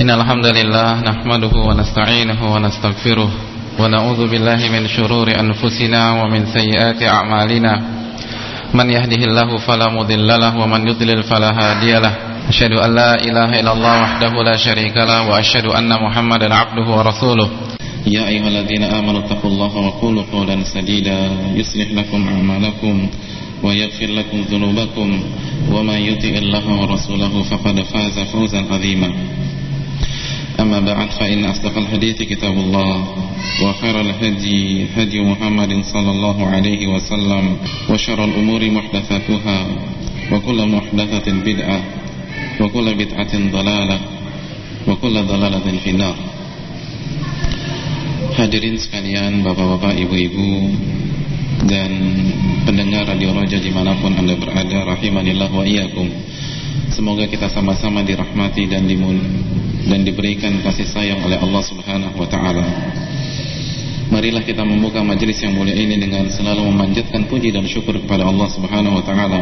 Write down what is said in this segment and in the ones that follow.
إن الحمد لله نحمده ونستعينه ونستغفره ونعوذ بالله من شرور أنفسنا ومن سيئات أعمالنا. من يهده الله فلا مضل له ومن يضلل فلا هادي له. أشهد أن لا إله إلا الله وحده لا شريك له وأشهد أن محمدا عبده ورسوله. يا أيها الذين آمنوا اتقوا الله وقولوا قولا سديدا. يصلح لكم أعمالكم ويغفر لكم ذنوبكم. ومن يطع الله ورسوله فقد فاز فوزا عظيما. أما بعد فإن أصدق الحديث كتاب الله وخير الهدي هدي محمد صلى الله عليه وسلم وشر الأمور محدثاتها وكل محدثة بدعة وكل بدعة ضلالة وكل ضلالة في النار Hadirin sekalian, bapak-bapak, ibu-ibu dan pendengar Radio Roja dimanapun anda berada, rahimanillah wa iyyakum. Semoga kita sama-sama dirahmati dan dimun dan diberikan kasih sayang oleh Allah Subhanahu wa taala. Marilah kita membuka majelis yang mulia ini dengan selalu memanjatkan puji dan syukur kepada Allah Subhanahu wa taala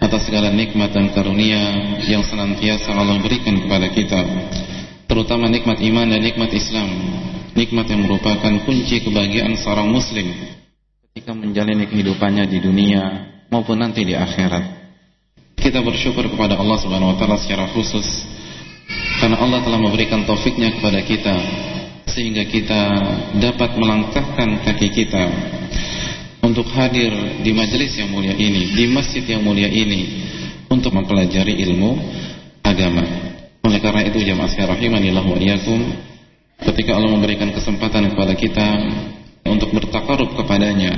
atas segala nikmat dan karunia yang senantiasa Allah berikan kepada kita, terutama nikmat iman dan nikmat Islam, nikmat yang merupakan kunci kebahagiaan seorang muslim ketika menjalani kehidupannya di dunia maupun nanti di akhirat. Kita bersyukur kepada Allah Subhanahu wa taala secara khusus karena Allah telah memberikan taufiknya kepada kita sehingga kita dapat melangkahkan kaki kita untuk hadir di majelis yang mulia ini, di masjid yang mulia ini untuk mempelajari ilmu agama. Oleh karena itu jamaah sekalian rahimanillah wa iyyakum, ketika Allah memberikan kesempatan kepada kita untuk bertakarub kepadanya,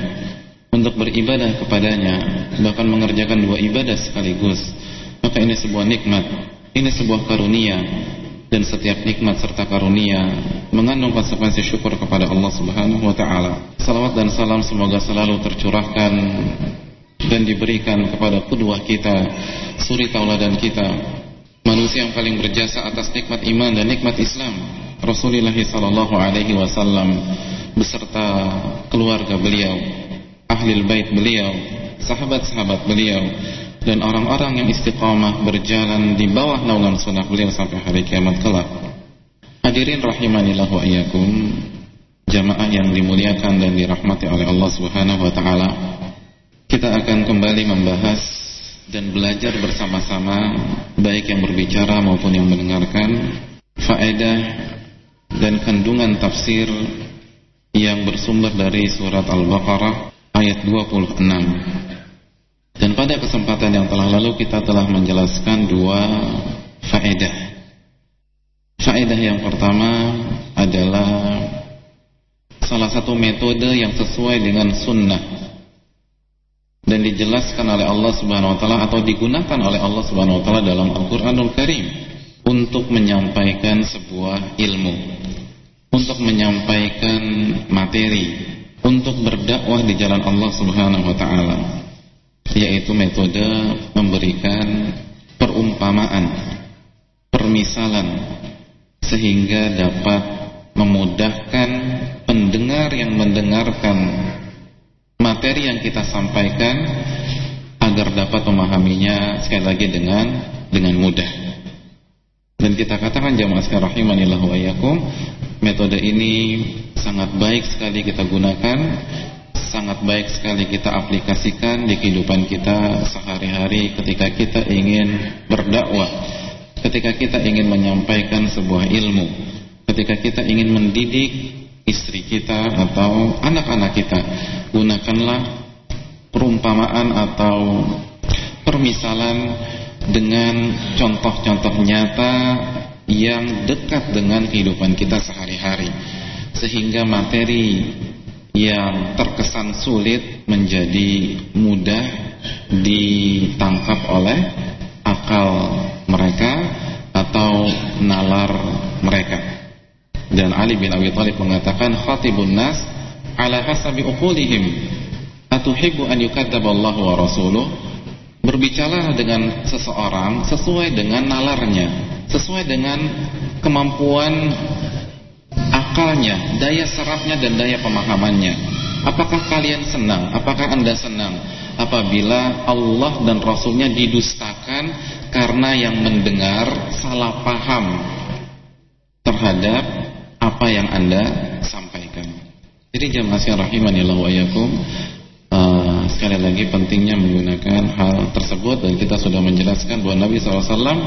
untuk beribadah kepadanya, bahkan mengerjakan dua ibadah sekaligus, maka ini sebuah nikmat, ini sebuah karunia dan setiap nikmat serta karunia mengandung konsekuensi syukur kepada Allah Subhanahu wa taala. Salawat dan salam semoga selalu tercurahkan dan diberikan kepada kedua kita, suri tauladan kita, manusia yang paling berjasa atas nikmat iman dan nikmat Islam, Rasulullah sallallahu alaihi wasallam beserta keluarga beliau, ahli bait beliau, sahabat-sahabat beliau dan orang-orang yang istiqamah berjalan di bawah naungan sunnah beliau sampai hari kiamat kelak. Hadirin rahimanillah wa iyyakum, jamaah yang dimuliakan dan dirahmati oleh Allah Subhanahu wa taala. Kita akan kembali membahas dan belajar bersama-sama baik yang berbicara maupun yang mendengarkan faedah dan kandungan tafsir yang bersumber dari surat Al-Baqarah ayat 26. Dan pada kesempatan yang telah lalu kita telah menjelaskan dua faedah. Faedah yang pertama adalah salah satu metode yang sesuai dengan sunnah dan dijelaskan oleh Allah Subhanahu wa taala atau digunakan oleh Allah Subhanahu wa taala dalam Al-Qur'anul Karim untuk menyampaikan sebuah ilmu, untuk menyampaikan materi, untuk berdakwah di jalan Allah Subhanahu wa taala yaitu metode memberikan perumpamaan, permisalan sehingga dapat memudahkan pendengar yang mendengarkan materi yang kita sampaikan agar dapat memahaminya sekali lagi dengan dengan mudah. Dan kita katakan jamaah sekalian rahimanillah wa iyyakum, metode ini sangat baik sekali kita gunakan sangat baik sekali kita aplikasikan di kehidupan kita sehari-hari ketika kita ingin berdakwah, ketika kita ingin menyampaikan sebuah ilmu, ketika kita ingin mendidik istri kita atau anak-anak kita. Gunakanlah perumpamaan atau permisalan dengan contoh-contoh nyata yang dekat dengan kehidupan kita sehari-hari sehingga materi yang terkesan sulit menjadi mudah ditangkap oleh akal mereka atau nalar mereka. Dan Ali bin Abi Thalib mengatakan khatibun nas ala hasabi uqulihim atuhibbu an yukadzdzaba Allah wa rasuluh berbicara dengan seseorang sesuai dengan nalarnya, sesuai dengan kemampuan akalnya, daya serapnya dan daya pemahamannya. Apakah kalian senang? Apakah anda senang apabila Allah dan Rasulnya didustakan karena yang mendengar salah paham terhadap apa yang anda sampaikan? Jadi jamaah sekalian rahimanillah wa yakum uh, sekali lagi pentingnya menggunakan hal tersebut dan kita sudah menjelaskan bahwa Nabi SAW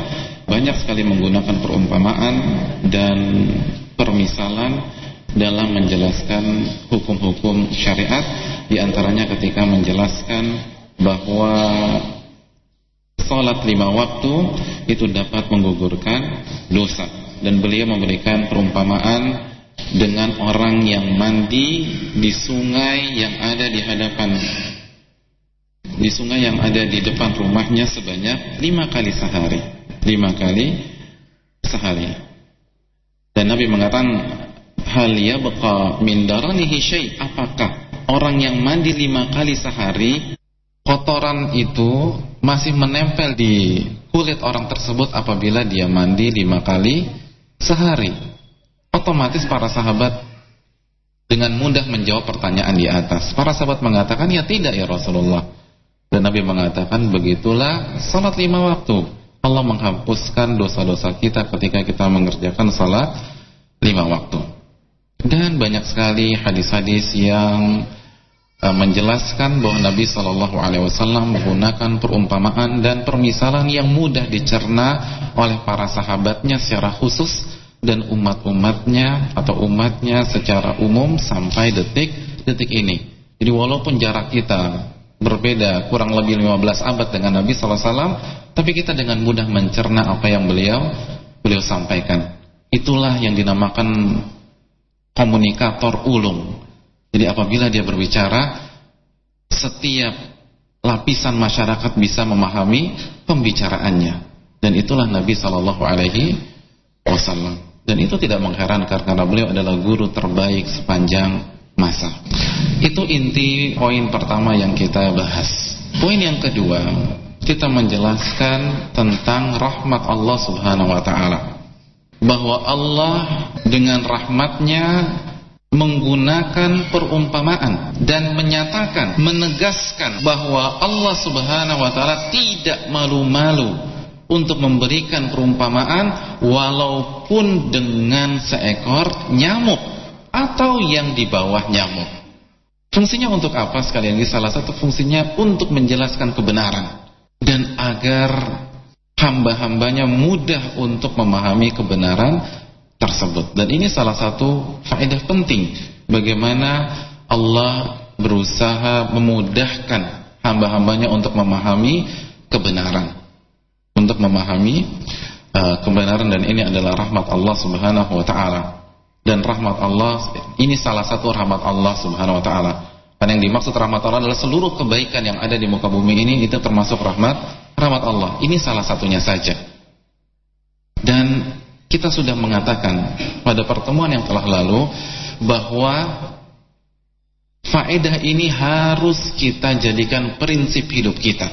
banyak sekali menggunakan perumpamaan dan permisalan dalam menjelaskan hukum-hukum syariat di antaranya ketika menjelaskan bahwa salat lima waktu itu dapat menggugurkan dosa. Dan beliau memberikan perumpamaan dengan orang yang mandi di sungai yang ada di hadapan di sungai yang ada di depan rumahnya sebanyak lima kali sehari. Lima kali sehari. Dan Nabi mengatakan hal yabqa min daranihi syai' apakah orang yang mandi lima kali sehari kotoran itu masih menempel di kulit orang tersebut apabila dia mandi lima kali sehari? Otomatis para sahabat dengan mudah menjawab pertanyaan di atas. Para sahabat mengatakan ya tidak ya Rasulullah dan Nabi mengatakan begitulah salat lima waktu Allah menghapuskan dosa-dosa kita ketika kita mengerjakan salat lima waktu. Dan banyak sekali hadis-hadis yang uh, menjelaskan bahwa Nabi Shallallahu Alaihi Wasallam menggunakan perumpamaan dan permisalan yang mudah dicerna oleh para sahabatnya secara khusus dan umat-umatnya atau umatnya secara umum sampai detik-detik ini. Jadi walaupun jarak kita berbeda kurang lebih 15 abad dengan Nabi Sallallahu Alaihi Wasallam, tapi kita dengan mudah mencerna apa yang beliau beliau sampaikan. Itulah yang dinamakan komunikator ulung. Jadi apabila dia berbicara, setiap lapisan masyarakat bisa memahami pembicaraannya. Dan itulah Nabi Sallallahu Alaihi Wasallam. Dan itu tidak mengherankan karena beliau adalah guru terbaik sepanjang masa. Itu inti poin pertama yang kita bahas. Poin yang kedua, kita menjelaskan tentang rahmat Allah Subhanahu wa taala. Bahwa Allah dengan rahmatnya menggunakan perumpamaan dan menyatakan, menegaskan bahwa Allah Subhanahu wa taala tidak malu-malu untuk memberikan perumpamaan walaupun dengan seekor nyamuk atau yang di bawah nyamuk. Fungsinya untuk apa sekalian lagi? Salah satu fungsinya untuk menjelaskan kebenaran dan agar hamba-hambanya mudah untuk memahami kebenaran tersebut. Dan ini salah satu faedah penting bagaimana Allah berusaha memudahkan hamba-hambanya untuk memahami kebenaran. Untuk memahami uh, kebenaran dan ini adalah rahmat Allah Subhanahu wa taala dan rahmat Allah ini salah satu rahmat Allah Subhanahu wa taala. Karena yang dimaksud rahmat Allah adalah seluruh kebaikan yang ada di muka bumi ini itu termasuk rahmat rahmat Allah. Ini salah satunya saja. Dan kita sudah mengatakan pada pertemuan yang telah lalu bahwa faedah ini harus kita jadikan prinsip hidup kita.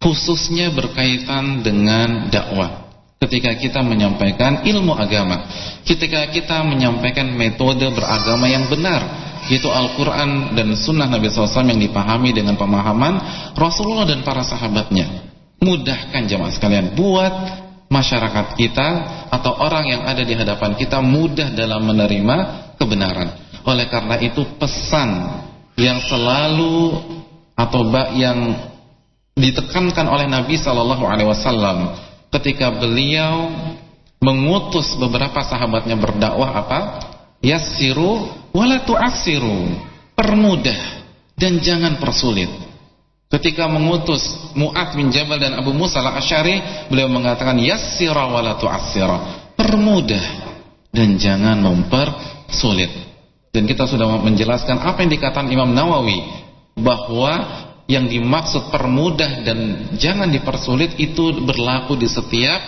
Khususnya berkaitan dengan dakwah ketika kita menyampaikan ilmu agama, ketika kita menyampaikan metode beragama yang benar, yaitu Al-Quran dan Sunnah Nabi SAW yang dipahami dengan pemahaman Rasulullah dan para sahabatnya. Mudahkan jemaah sekalian buat masyarakat kita atau orang yang ada di hadapan kita mudah dalam menerima kebenaran. Oleh karena itu pesan yang selalu atau yang ditekankan oleh Nabi Sallallahu Alaihi Wasallam ketika beliau mengutus beberapa sahabatnya berdakwah apa? Yassiru wala tu'assiru. Permudah dan jangan persulit. Ketika mengutus Mu'ad bin Jabal dan Abu Musa al-Asy'ari, beliau mengatakan yassira wala tu'assira. Permudah dan jangan mempersulit. Dan kita sudah menjelaskan apa yang dikatakan Imam Nawawi bahwa yang dimaksud permudah dan jangan dipersulit itu berlaku di setiap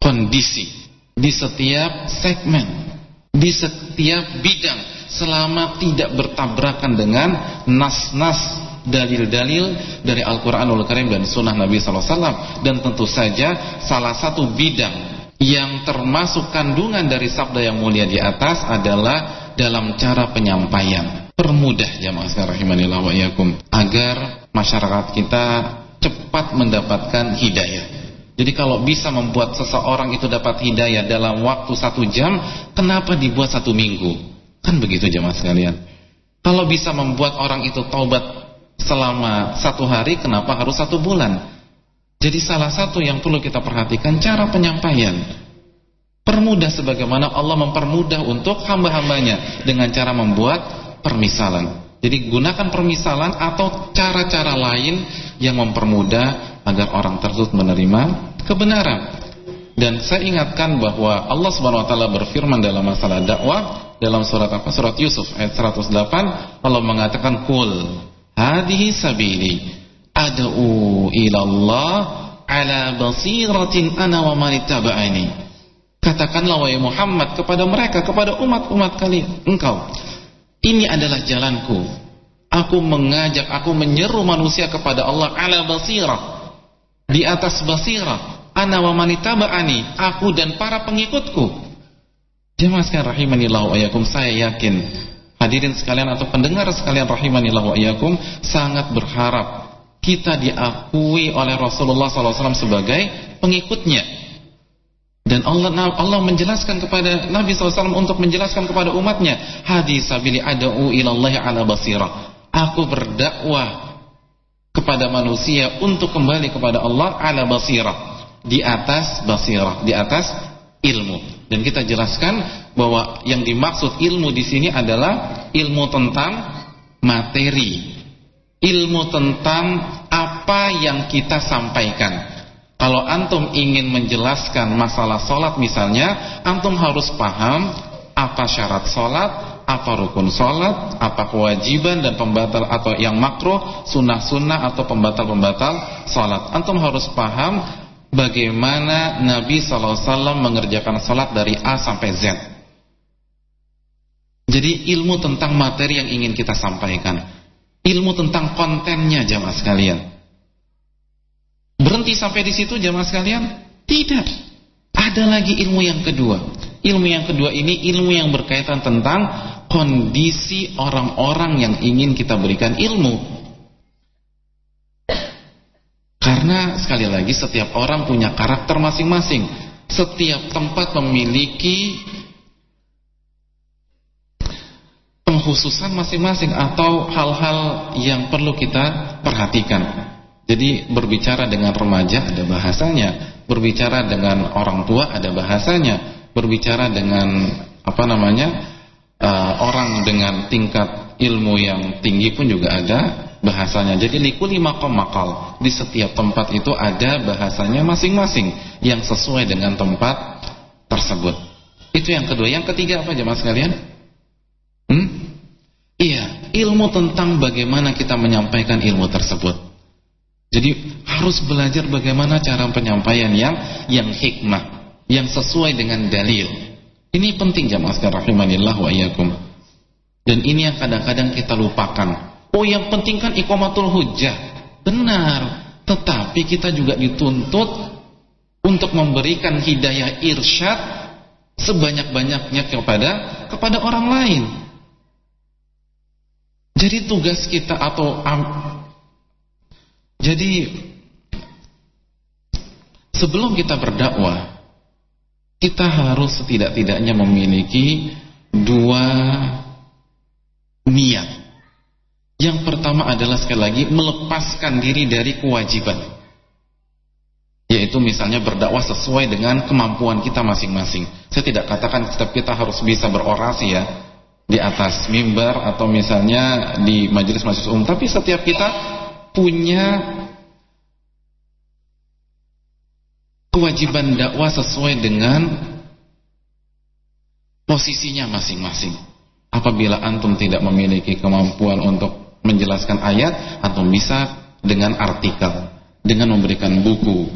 kondisi, di setiap segmen, di setiap bidang selama tidak bertabrakan dengan nas-nas dalil-dalil dari Al-Quranul Karim dan Sunnah Nabi SAW dan tentu saja salah satu bidang yang termasuk kandungan dari sabda yang mulia di atas adalah dalam cara penyampaian permudah jamaah sekalian rahimanillah wa iyakum agar masyarakat kita cepat mendapatkan hidayah. Jadi kalau bisa membuat seseorang itu dapat hidayah dalam waktu satu jam kenapa dibuat satu minggu? Kan begitu jamaah sekalian. Kalau bisa membuat orang itu taubat selama satu hari kenapa harus satu bulan? Jadi salah satu yang perlu kita perhatikan cara penyampaian. Permudah sebagaimana Allah mempermudah untuk hamba-hambanya dengan cara membuat permisalan. Jadi gunakan permisalan atau cara-cara lain yang mempermudah agar orang tersebut menerima kebenaran. Dan saya ingatkan bahwa Allah Subhanahu wa taala berfirman dalam masalah dakwah dalam surat apa? Surat Yusuf ayat 108 Allah mengatakan kul hadhihi sabili ad'u ila Allah ala basiratin ana wa man. Katakanlah wahai Muhammad kepada mereka, kepada umat-umat kalian, engkau ini adalah jalanku. Aku mengajak, aku menyeru manusia kepada Allah ala basirah. Di atas basirah, ana wa man ittaba'ani, aku dan para pengikutku. Jemaah sekalian rahimanillah wa ayakum, saya yakin hadirin sekalian atau pendengar sekalian rahimanillah wa ayakum sangat berharap kita diakui oleh Rasulullah SAW sebagai pengikutnya dan Allah Allah menjelaskan kepada Nabi SAW untuk menjelaskan kepada umatnya hadis sabili ada'u ilallahi ala basirah aku berdakwah kepada manusia untuk kembali kepada Allah ala basirah di atas basirah di atas ilmu dan kita jelaskan bahwa yang dimaksud ilmu di sini adalah ilmu tentang materi ilmu tentang apa yang kita sampaikan. Kalau antum ingin menjelaskan masalah solat misalnya, antum harus paham apa syarat solat, apa rukun solat, apa kewajiban dan pembatal atau yang makruh, sunnah-sunnah atau pembatal-pembatal solat. Antum harus paham bagaimana Nabi SAW mengerjakan solat dari A sampai Z. Jadi ilmu tentang materi yang ingin kita sampaikan ilmu tentang kontennya jamaah sekalian. Berhenti sampai di situ jamaah sekalian? Tidak. Ada lagi ilmu yang kedua. Ilmu yang kedua ini ilmu yang berkaitan tentang kondisi orang-orang yang ingin kita berikan ilmu. Karena sekali lagi setiap orang punya karakter masing-masing. Setiap tempat memiliki penghususan masing-masing atau hal-hal yang perlu kita perhatikan. Jadi berbicara dengan remaja ada bahasanya, berbicara dengan orang tua ada bahasanya, berbicara dengan apa namanya uh, orang dengan tingkat ilmu yang tinggi pun juga ada bahasanya. Jadi likuli makom makal di setiap tempat itu ada bahasanya masing-masing yang sesuai dengan tempat tersebut. Itu yang kedua. Yang ketiga apa jemaah sekalian? Hmm? Iya, ilmu tentang bagaimana kita menyampaikan ilmu tersebut. Jadi harus belajar bagaimana cara penyampaian yang yang hikmah, yang sesuai dengan dalil. Ini penting jamaah sekalian rahimanillah wa iyyakum. Dan ini yang kadang-kadang kita lupakan. Oh, yang penting kan iqamatul hujjah. Benar, tetapi kita juga dituntut untuk memberikan hidayah irsyad sebanyak-banyaknya kepada kepada orang lain. Jadi tugas kita atau jadi sebelum kita berdakwah kita harus setidak-tidaknya memiliki dua niat. Yang pertama adalah sekali lagi melepaskan diri dari kewajiban. yaitu misalnya berdakwah sesuai dengan kemampuan kita masing-masing. Saya tidak katakan setiap kita harus bisa berorasi ya di atas mimbar atau misalnya di majelis-majelis umum, tapi setiap kita punya kewajiban dakwah sesuai dengan posisinya masing-masing. Apabila antum tidak memiliki kemampuan untuk menjelaskan ayat, antum bisa dengan artikel, dengan memberikan buku,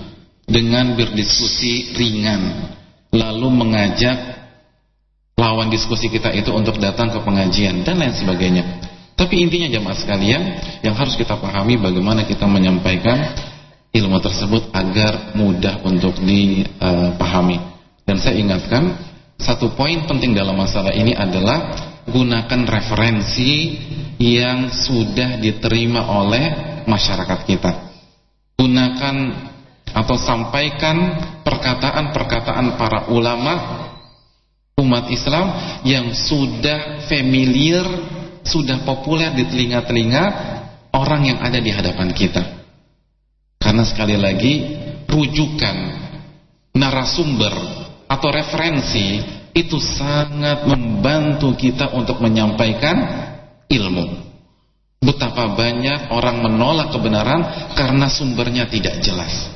dengan berdiskusi ringan, lalu mengajak lawan diskusi kita itu untuk datang ke pengajian dan lain sebagainya. Tapi intinya jemaah sekalian, yang harus kita pahami bagaimana kita menyampaikan ilmu tersebut agar mudah untuk dipahami. Dan saya ingatkan satu poin penting dalam masalah ini adalah gunakan referensi yang sudah diterima oleh masyarakat kita. Gunakan atau sampaikan perkataan-perkataan para ulama umat Islam yang sudah familiar, sudah populer di telinga-telinga orang yang ada di hadapan kita. Karena sekali lagi rujukan narasumber atau referensi itu sangat membantu kita untuk menyampaikan ilmu. Betapa banyak orang menolak kebenaran karena sumbernya tidak jelas.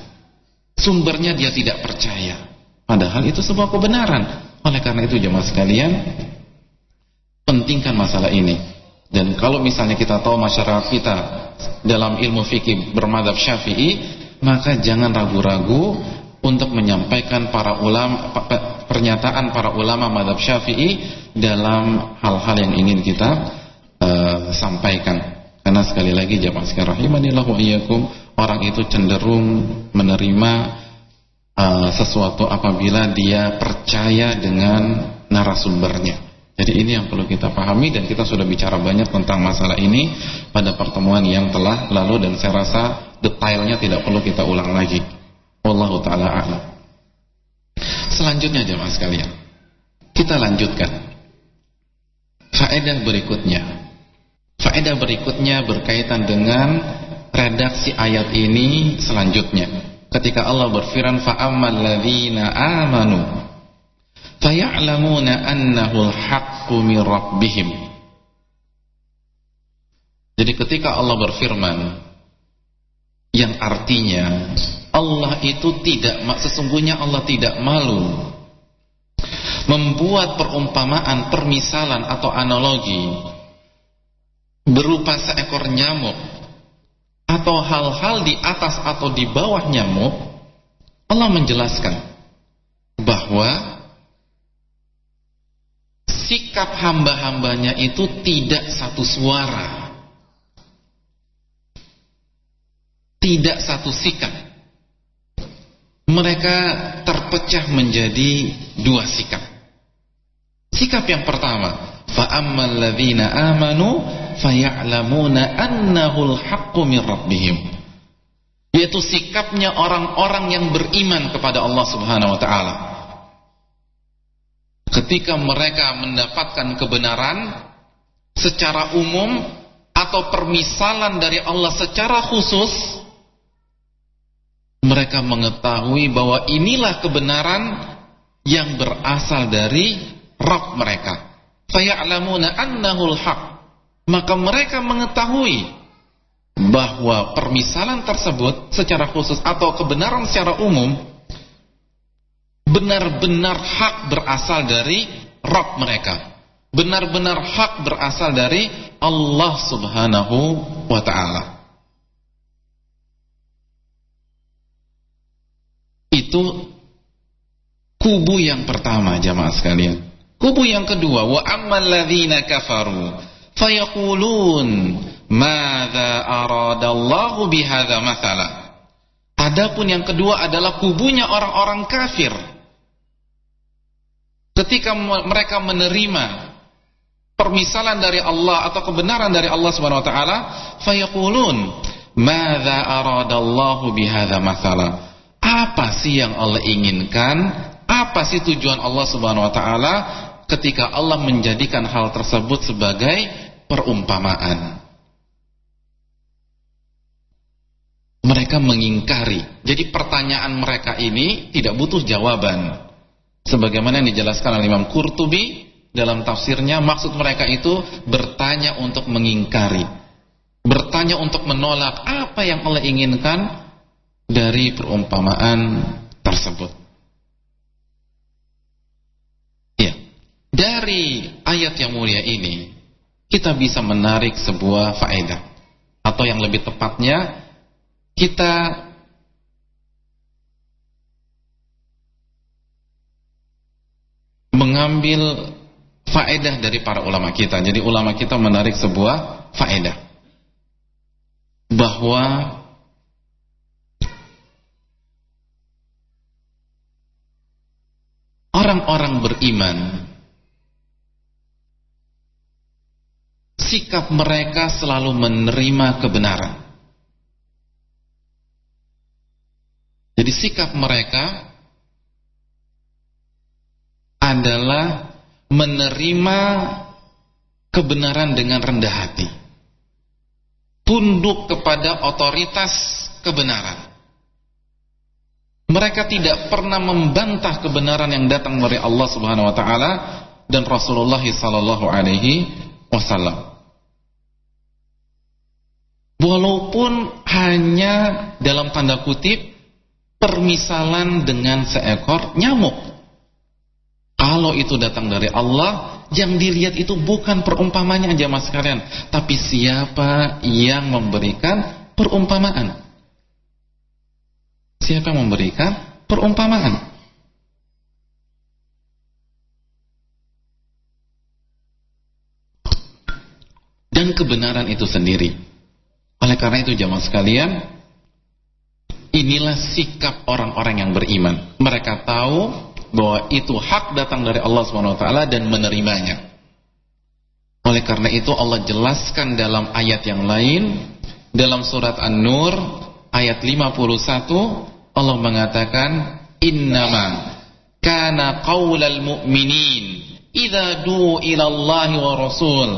Sumbernya dia tidak percaya. Padahal itu sebuah kebenaran. Oleh karena itu jemaah sekalian, pentingkan masalah ini. Dan kalau misalnya kita tahu masyarakat kita dalam ilmu fikih bermadhab syafi'i, maka jangan ragu-ragu untuk menyampaikan para ulama pernyataan para ulama madhab syafi'i dalam hal-hal yang ingin kita uh, sampaikan. Karena sekali lagi jamaah sekalian rahimanillah wa iyyakum orang itu cenderung menerima uh, sesuatu apabila dia percaya dengan narasumbernya jadi ini yang perlu kita pahami dan kita sudah bicara banyak tentang masalah ini pada pertemuan yang telah lalu dan saya rasa detailnya tidak perlu kita ulang lagi Wallahu taala a'lam. Selanjutnya jemaah sekalian. Kita lanjutkan. Faedah berikutnya. Faedah berikutnya berkaitan dengan redaksi ayat ini selanjutnya. Ketika Allah berfirman fa'ammal ladzina amanu faya'lamuna annahu al-haqqu. Jadi ketika Allah berfirman yang artinya Allah itu tidak sesungguhnya Allah tidak malu membuat perumpamaan, permisalan atau analogi berupa seekor nyamuk atau hal-hal di atas atau di bawah nyamuk Allah menjelaskan bahwa sikap hamba-hambanya itu tidak satu suara tidak satu sikap mereka terpecah menjadi dua sikap. Sikap yang pertama, fa'ammal ladzina amanu faya'lamuna annahu al-haqqu min rabbihim. Yaitu sikapnya orang-orang yang beriman kepada Allah Subhanahu wa taala. Ketika mereka mendapatkan kebenaran secara umum atau permisalan dari Allah secara khusus, mereka mengetahui bahwa inilah kebenaran yang berasal dari Rabb mereka. Faya'lamuna annahul haq. Maka mereka mengetahui bahwa permisalan tersebut secara khusus atau kebenaran secara umum benar-benar hak berasal dari Rabb mereka. Benar-benar hak berasal dari Allah Subhanahu wa taala. Itu kubu yang pertama jamaah sekalian. Kubu yang kedua, wa ammal ladzina kafaru fayaqulun madza aradallahu bihadza mathala. Adapun yang kedua adalah kubunya orang-orang kafir. Ketika mereka menerima permisalan dari Allah atau kebenaran dari Allah Subhanahu wa taala, fayaqulun madza aradallahu bihadza mathala. Apa sih yang Allah inginkan? Apa sih tujuan Allah Subhanahu wa taala ketika Allah menjadikan hal tersebut sebagai perumpamaan? Mereka mengingkari. Jadi pertanyaan mereka ini tidak butuh jawaban. Sebagaimana yang dijelaskan oleh Imam Qurtubi dalam tafsirnya, maksud mereka itu bertanya untuk mengingkari. Bertanya untuk menolak apa yang Allah inginkan dari perumpamaan tersebut. Ya, dari ayat yang mulia ini kita bisa menarik sebuah faedah atau yang lebih tepatnya kita mengambil faedah dari para ulama kita. Jadi ulama kita menarik sebuah faedah bahwa orang-orang beriman sikap mereka selalu menerima kebenaran. Jadi sikap mereka adalah menerima kebenaran dengan rendah hati. Tunduk kepada otoritas kebenaran. Mereka tidak pernah membantah kebenaran yang datang dari Allah Subhanahu wa taala dan Rasulullah sallallahu alaihi wasallam. Walaupun hanya dalam tanda kutip permisalan dengan seekor nyamuk. Kalau itu datang dari Allah, yang dilihat itu bukan perumpamannya jamaah sekalian, tapi siapa yang memberikan perumpamaan. Siapa yang memberikan perumpamaan? Dan kebenaran itu sendiri. Oleh karena itu jamaah sekalian, inilah sikap orang-orang yang beriman. Mereka tahu bahwa itu hak datang dari Allah SWT dan menerimanya. Oleh karena itu Allah jelaskan dalam ayat yang lain dalam surat An-Nur ayat 51 Allah mengatakan innama kana qaulal mu'minin idza du'u ila Allah wa rasul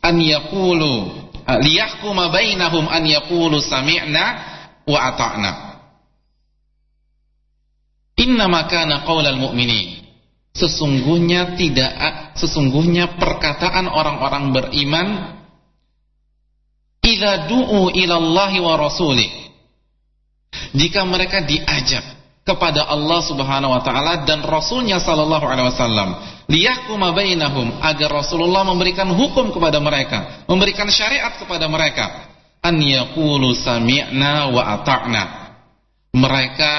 an yaqulu liyahkuma bainahum an yaqulu sami'na wa ata'na Inna makana qaulal mu'minin. Sesungguhnya tidak sesungguhnya perkataan orang-orang beriman idza du'u ila Allah wa rasulih. Jika mereka diajak kepada Allah Subhanahu wa taala dan rasulnya sallallahu alaihi wasallam liyahkuma bainahum agar Rasulullah memberikan hukum kepada mereka, memberikan syariat kepada mereka an yaqulu sami'na wa ata'na. Mereka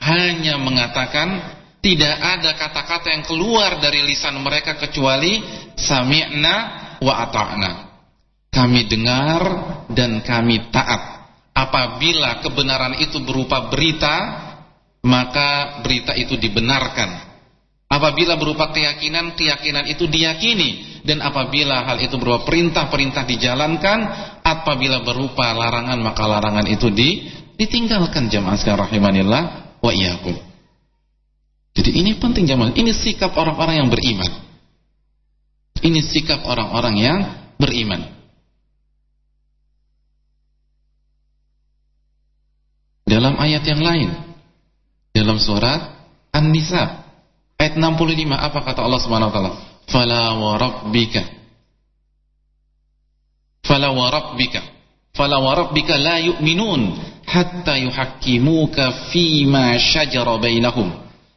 hanya mengatakan tidak ada kata-kata yang keluar dari lisan mereka kecuali sami'na wa ata'na. Kami dengar dan kami taat. Apabila kebenaran itu berupa berita, maka berita itu dibenarkan. Apabila berupa keyakinan, keyakinan itu diyakini. Dan apabila hal itu berupa perintah-perintah dijalankan, apabila berupa larangan, maka larangan itu di, ditinggalkan jemaah sekalian rahimanillah wa iyyakum. Jadi ini penting jamaah. Ini sikap orang-orang yang beriman. Ini sikap orang-orang yang beriman. Dalam ayat yang lain, dalam surat An-Nisa ayat 65 apa kata Allah Subhanahu wa taala? Fala wa rabbika Fala wa rabbika Fala wa rabbika la yu'minun hatta yuhakkimuka fima shajara bainahum.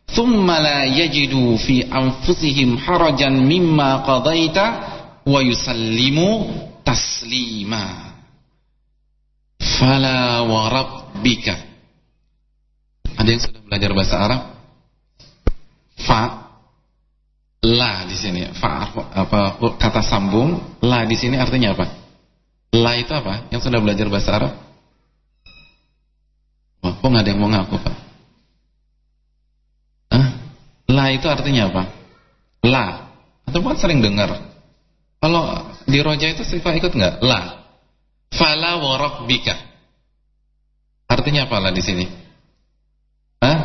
Thumma la yajidu fi anfusihim harajan mimma qadaita wa yusallimu taslima. Fala wa rabbika. Ada yang sudah belajar bahasa Arab? Fa. La di sini. Fa apa kata sambung. La di sini artinya apa? La itu apa? Yang sudah belajar bahasa Arab kok nggak ada yang mau ngaku Pak? Hah? La itu artinya apa? La. Atau bukan sering dengar. Kalau di roja itu sifat ikut nggak? La. Fala bika. Artinya apa lah di sini? Hah?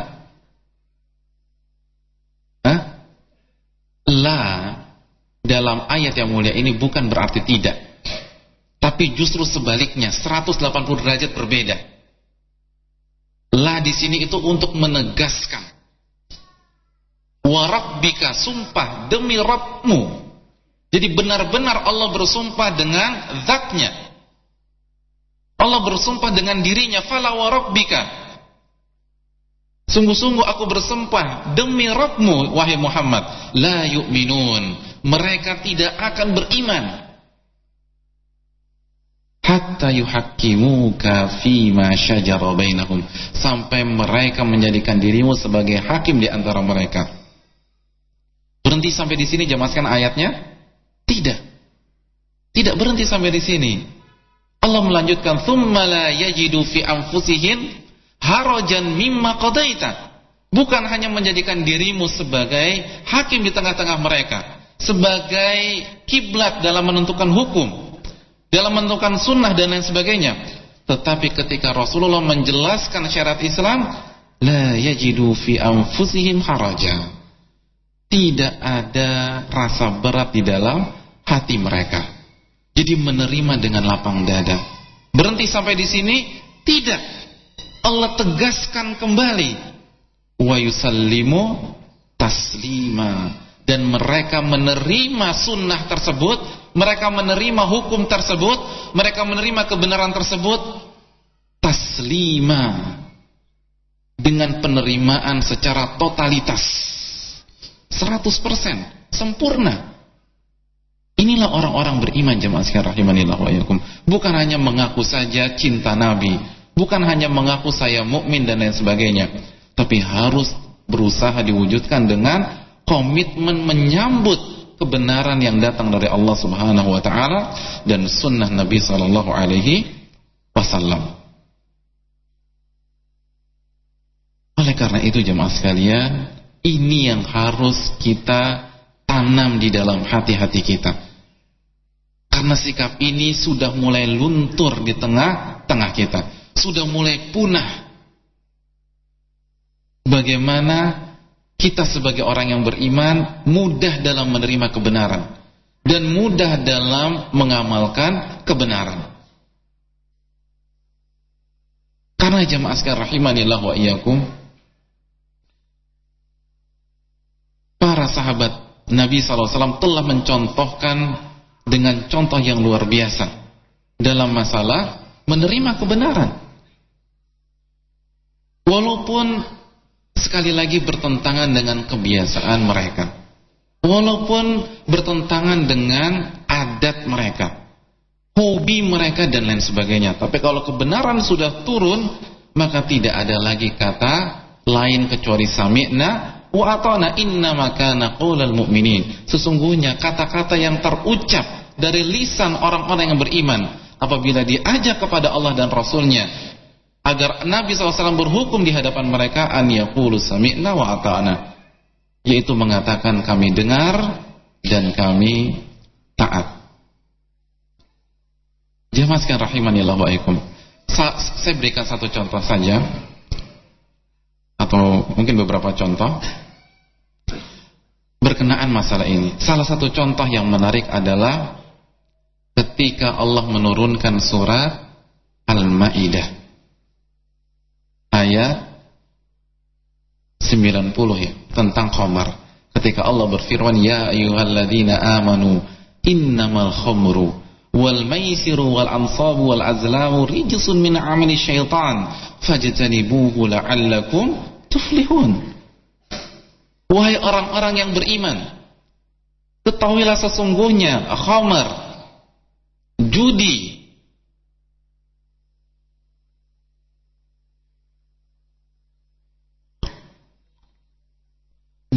Hah? La dalam ayat yang mulia ini bukan berarti tidak. Tapi justru sebaliknya 180 derajat berbeda. La di sini itu untuk menegaskan. Warabbika sumpah demi Rabbmu. Jadi benar-benar Allah bersumpah dengan zatnya. Allah bersumpah dengan dirinya. Fala warabbika. Sungguh-sungguh aku bersumpah demi Rabbmu wahai Muhammad. La yu'minun. Mereka tidak akan beriman hatta yuhaqqimuka fima syajara sampai mereka menjadikan dirimu sebagai hakim di antara mereka. Berhenti sampai di sini jemaskan ayatnya? Tidak. Tidak berhenti sampai di sini. Allah melanjutkan thumma la yajidu fi anfusihim harajan mimma qadaita. Bukan hanya menjadikan dirimu sebagai hakim di tengah-tengah mereka, sebagai kiblat dalam menentukan hukum dalam menentukan sunnah dan lain sebagainya. Tetapi ketika Rasulullah menjelaskan syarat Islam, la yajidu fi anfusihim haraja. Tidak ada rasa berat di dalam hati mereka. Jadi menerima dengan lapang dada. Berhenti sampai di sini? Tidak. Allah tegaskan kembali. Wa yusallimu taslima dan mereka menerima sunnah tersebut, mereka menerima hukum tersebut, mereka menerima kebenaran tersebut taslima. Dengan penerimaan secara totalitas. 100% sempurna. Inilah orang-orang beriman jemaah sekalian rahimanillah wa yakum bukan hanya mengaku saja cinta nabi. Bukan hanya mengaku saya mukmin dan lain sebagainya. Tapi harus berusaha diwujudkan dengan komitmen menyambut kebenaran yang datang dari Allah Subhanahu wa taala dan sunnah Nabi sallallahu alaihi wasallam. Oleh karena itu jemaah sekalian, ini yang harus kita tanam di dalam hati-hati kita. Karena sikap ini sudah mulai luntur di tengah-tengah kita, sudah mulai punah. Bagaimana kita sebagai orang yang beriman mudah dalam menerima kebenaran dan mudah dalam mengamalkan kebenaran. Karena jamaah sekalian rahimanillah wa iyyakum para sahabat Nabi SAW telah mencontohkan dengan contoh yang luar biasa dalam masalah menerima kebenaran. Walaupun sekali lagi bertentangan dengan kebiasaan mereka. Walaupun bertentangan dengan adat mereka, hobi mereka dan lain sebagainya. Tapi kalau kebenaran sudah turun, maka tidak ada lagi kata lain kecuali sami'na wa ata'na inna makana qaulal mu'minin. Sesungguhnya kata-kata yang terucap dari lisan orang-orang yang beriman apabila diajak kepada Allah dan Rasulnya agar Nabi SAW berhukum di hadapan mereka an yaqulu sami'na wa ata'na yaitu mengatakan kami dengar dan kami taat. Jemaah sekalian rahimanillah wa aikum. Sa saya berikan satu contoh saja atau mungkin beberapa contoh berkenaan masalah ini. Salah satu contoh yang menarik adalah ketika Allah menurunkan surat Al-Maidah ayat 90 ya tentang khamar. Ketika Allah berfirman ya ayyuhalladzina amanu innamal khamru wal maisiru wal ansabu wal azlamu rijsun min amali syaitan fajtanibuhu la'allakum tuflihun. Wahai orang-orang yang beriman ketahuilah sesungguhnya khamar judi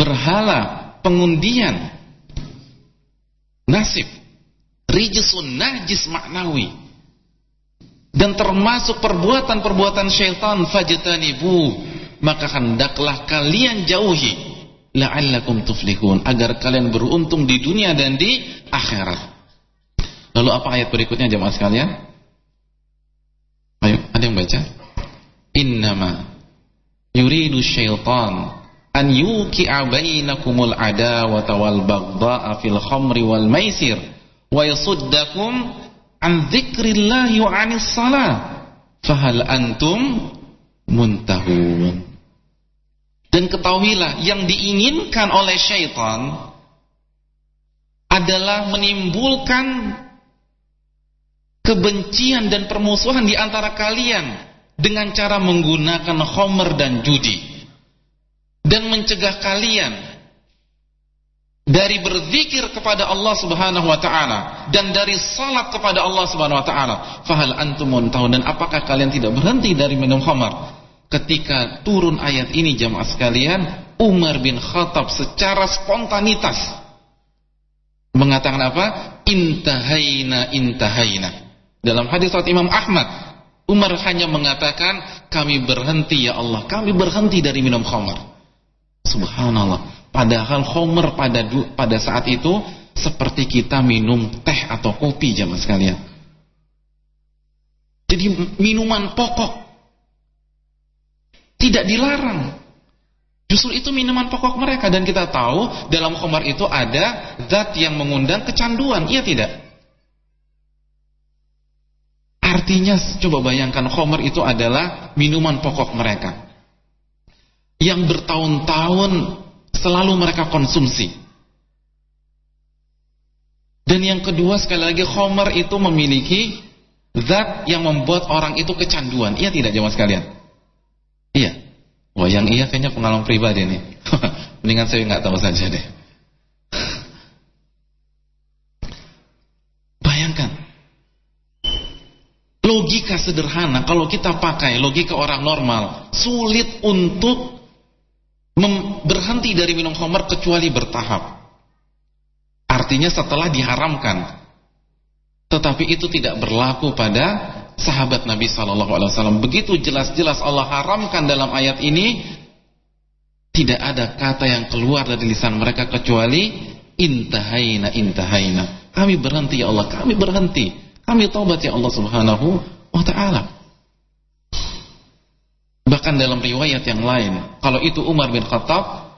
berhala, pengundian, nasib, rijsun najis maknawi. Dan termasuk perbuatan-perbuatan syaitan fajtanibu, maka hendaklah kalian jauhi la'allakum tuflihun agar kalian beruntung di dunia dan di akhirat. Lalu apa ayat berikutnya jemaah sekalian? Ayo, ada yang baca? Innama yuridu syaitan an yuqi'a bainakumul adawata wal baghdha'a fil khamri wal maisir wa yasuddakum an dzikrillahi wa 'anis salah fahal antum muntahun. Dan ketahuilah yang diinginkan oleh syaitan adalah menimbulkan kebencian dan permusuhan di antara kalian dengan cara menggunakan homer dan judi dan mencegah kalian dari berzikir kepada Allah Subhanahu wa taala dan dari salat kepada Allah Subhanahu wa taala. Fahal antum muntahun dan apakah kalian tidak berhenti dari minum khamar? Ketika turun ayat ini jamaah sekalian, Umar bin Khattab secara spontanitas mengatakan apa? Intahaina intahaina. Dalam hadis saat Imam Ahmad, Umar hanya mengatakan, kami berhenti ya Allah, kami berhenti dari minum khamar. Subhanallah. Padahal homer pada pada saat itu seperti kita minum teh atau kopi zaman sekalian. Jadi minuman pokok tidak dilarang. Justru itu minuman pokok mereka dan kita tahu dalam homer itu ada zat yang mengundang kecanduan, iya tidak? Artinya coba bayangkan homer itu adalah minuman pokok mereka. Yang bertahun-tahun selalu mereka konsumsi. Dan yang kedua sekali lagi Homer itu memiliki zat yang membuat orang itu kecanduan. Iya tidak jemaah sekalian? Iya. Wah yang iya kayaknya pengalaman pribadi nih. Mendingan saya nggak tahu saja deh. Bayangkan. Logika sederhana kalau kita pakai logika orang normal sulit untuk berhenti dari minum khamar kecuali bertahap. Artinya setelah diharamkan. Tetapi itu tidak berlaku pada sahabat Nabi sallallahu alaihi wasallam. Begitu jelas-jelas Allah haramkan dalam ayat ini tidak ada kata yang keluar dari lisan mereka kecuali intahaina intahaina. Kami berhenti ya Allah, kami berhenti. Kami taubat ya Allah Subhanahu wa taala. Bahkan dalam riwayat yang lain, kalau itu Umar bin Khattab,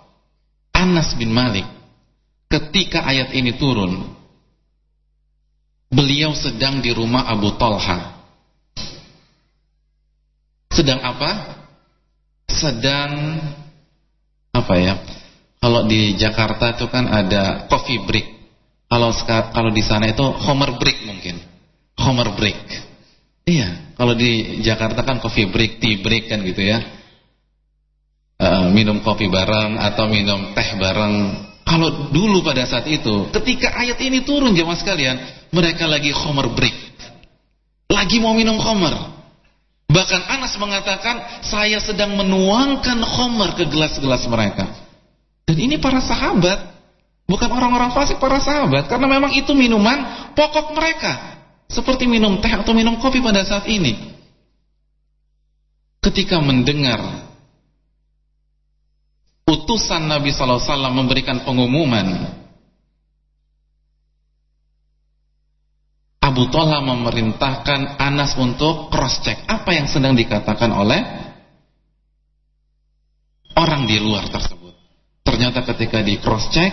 Anas bin Malik, ketika ayat ini turun, beliau sedang di rumah Abu Talha. Sedang apa? Sedang apa ya? Kalau di Jakarta itu kan ada coffee break. Kalau kalau di sana itu Homer break mungkin. Homer break. Iya, kalau di Jakarta kan coffee break, tea break kan gitu ya. Uh, minum kopi bareng atau minum teh bareng. Kalau dulu pada saat itu, ketika ayat ini turun jemaah sekalian, mereka lagi khomer break. Lagi mau minum khomer. Bahkan Anas mengatakan, saya sedang menuangkan khomer ke gelas-gelas mereka. Dan ini para sahabat, bukan orang-orang fasik, para sahabat. Karena memang itu minuman pokok mereka. Seperti minum teh atau minum kopi pada saat ini. Ketika mendengar utusan Nabi sallallahu alaihi wasallam memberikan pengumuman Abu Talha memerintahkan Anas untuk cross check apa yang sedang dikatakan oleh orang di luar tersebut. Ternyata ketika di cross check,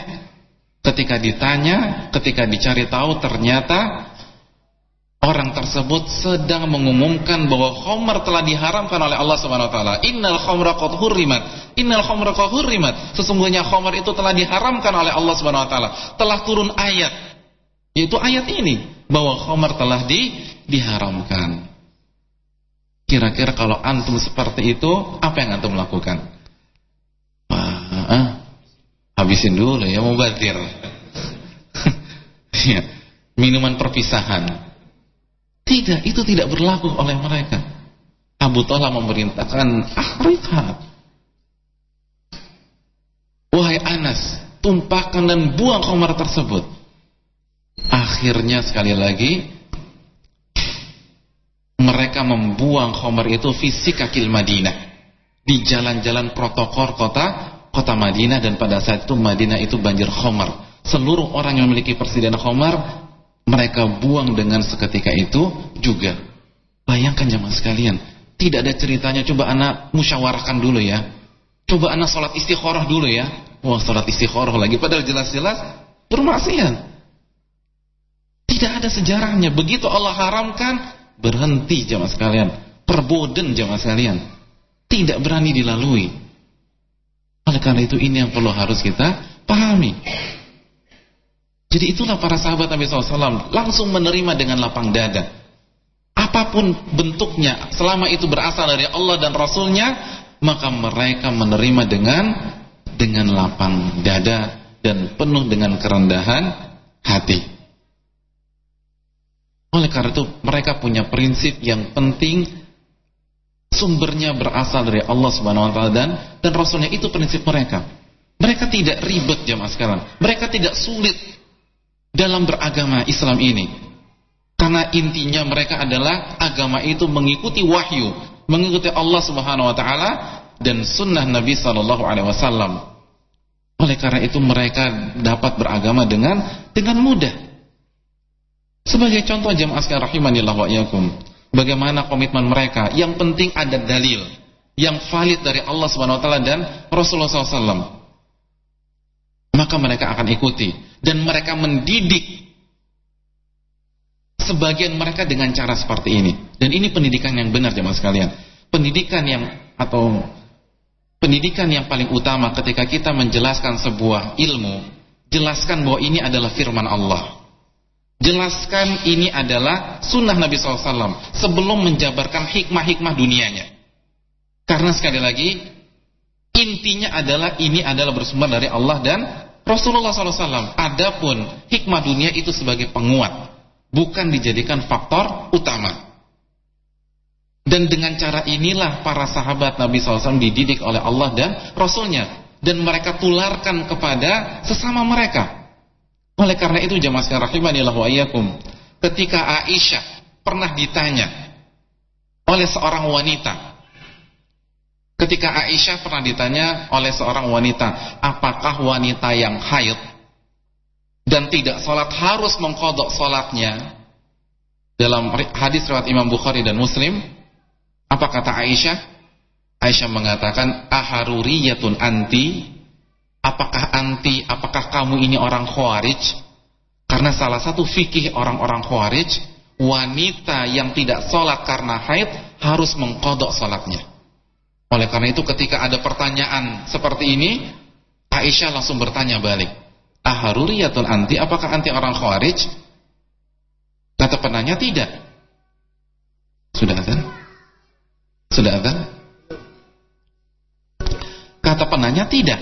ketika ditanya, ketika dicari tahu ternyata orang tersebut sedang mengumumkan bahwa khamr telah diharamkan oleh Allah Subhanahu wa taala. Innal khamra qad hurrimat. Innal khamra qad hurrimat. Sesungguhnya khamr itu telah diharamkan oleh Allah Subhanahu wa taala. Telah turun ayat yaitu ayat ini bahwa khamr telah di diharamkan. Kira-kira kalau antum seperti itu, apa yang antum lakukan? Ah, habisin dulu ya mubadir. ya, minuman perpisahan tidak, itu tidak berlaku oleh mereka. Abu Talha memerintahkan ahrikha. Wahai Anas, tumpahkan dan buang khamar tersebut. Akhirnya sekali lagi mereka membuang khamar itu fisik kakil Madinah di jalan-jalan protokol kota kota Madinah dan pada saat itu Madinah itu banjir khamar. Seluruh orang yang memiliki persediaan khamar mereka buang dengan seketika itu juga. Bayangkan jemaah sekalian, tidak ada ceritanya coba anak musyawarahkan dulu ya. Coba anak sholat istikharah dulu ya. Wah sholat istikharah lagi padahal jelas-jelas bermaksiat. Tidak ada sejarahnya. Begitu Allah haramkan, berhenti jemaah sekalian. Perboden jemaah sekalian. tidak berani dilalui. Oleh karena itu ini yang perlu harus kita pahami. Jadi itulah para sahabat Nabi SAW langsung menerima dengan lapang dada. Apa pun bentuknya, selama itu berasal dari Allah dan Rasulnya, maka mereka menerima dengan dengan lapang dada dan penuh dengan kerendahan hati. Oleh karena itu mereka punya prinsip yang penting sumbernya berasal dari Allah Subhanahu wa taala dan dan rasulnya itu prinsip mereka. Mereka tidak ribet jamaah sekarang. Mereka tidak sulit dalam beragama Islam ini. Karena intinya mereka adalah agama itu mengikuti wahyu, mengikuti Allah Subhanahu wa taala dan sunnah Nabi sallallahu alaihi wasallam. Oleh karena itu mereka dapat beragama dengan dengan mudah. Sebagai contoh jemaah sekalian rahimanillah wa iyyakum, bagaimana komitmen mereka? Yang penting ada dalil yang valid dari Allah Subhanahu wa taala dan Rasulullah SAW. Maka mereka akan ikuti dan mereka mendidik sebagian mereka dengan cara seperti ini. Dan ini pendidikan yang benar jemaah sekalian. Pendidikan yang atau pendidikan yang paling utama ketika kita menjelaskan sebuah ilmu, jelaskan bahwa ini adalah firman Allah. Jelaskan ini adalah sunnah Nabi SAW sebelum menjabarkan hikmah-hikmah dunianya. Karena sekali lagi, intinya adalah ini adalah bersumber dari Allah dan Rasulullah SAW. Adapun hikmah dunia itu sebagai penguat, bukan dijadikan faktor utama. Dan dengan cara inilah para sahabat Nabi SAW dididik oleh Allah dan Rasulnya. Dan mereka tularkan kepada sesama mereka. Oleh karena itu jamaah sekalian rahimanillah wa iyyakum. Ketika Aisyah pernah ditanya oleh seorang wanita. Ketika Aisyah pernah ditanya oleh seorang wanita, apakah wanita yang haid dan tidak sholat harus mengkodok sholatnya? Dalam hadis riwayat Imam Bukhari dan Muslim, apa kata Aisyah? Aisyah mengatakan, "Aharuriyatun anti?" Apakah anti, apakah kamu ini orang khawarij? Karena salah satu fikih orang-orang khawarij, wanita yang tidak sholat karena haid harus mengkodok sholatnya. Oleh karena itu ketika ada pertanyaan seperti ini, Aisyah langsung bertanya balik. Aharuriyatun anti, apakah anti orang khawarij? Kata penanya tidak. Sudah kan? Sudah ada? Kata penanya tidak.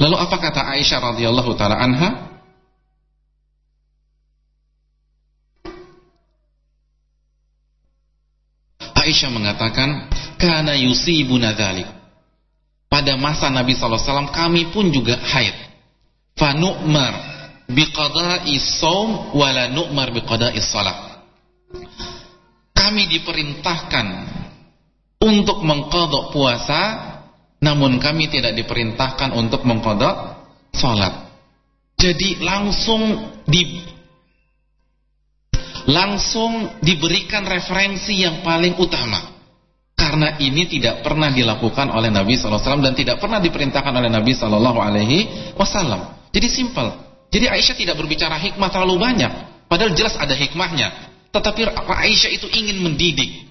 Lalu apa kata Aisyah radhiyallahu taala anha? Aisyah mengatakan, "Kana yusibuna dzalik." Pada masa Nabi sallallahu alaihi wasallam kami pun juga haid. Fa nu'mar biqada'i shaum wa la nu'mar biqada'i shalah kami diperintahkan untuk mengkodok puasa namun kami tidak diperintahkan untuk mengkodok sholat jadi langsung di langsung diberikan referensi yang paling utama. Karena ini tidak pernah dilakukan oleh Nabi SAW dan tidak pernah diperintahkan oleh Nabi SAW jadi simpel. Jadi Aisyah tidak berbicara hikmah terlalu banyak. Padahal jelas ada hikmahnya. Tetapi Aisyah itu ingin mendidik.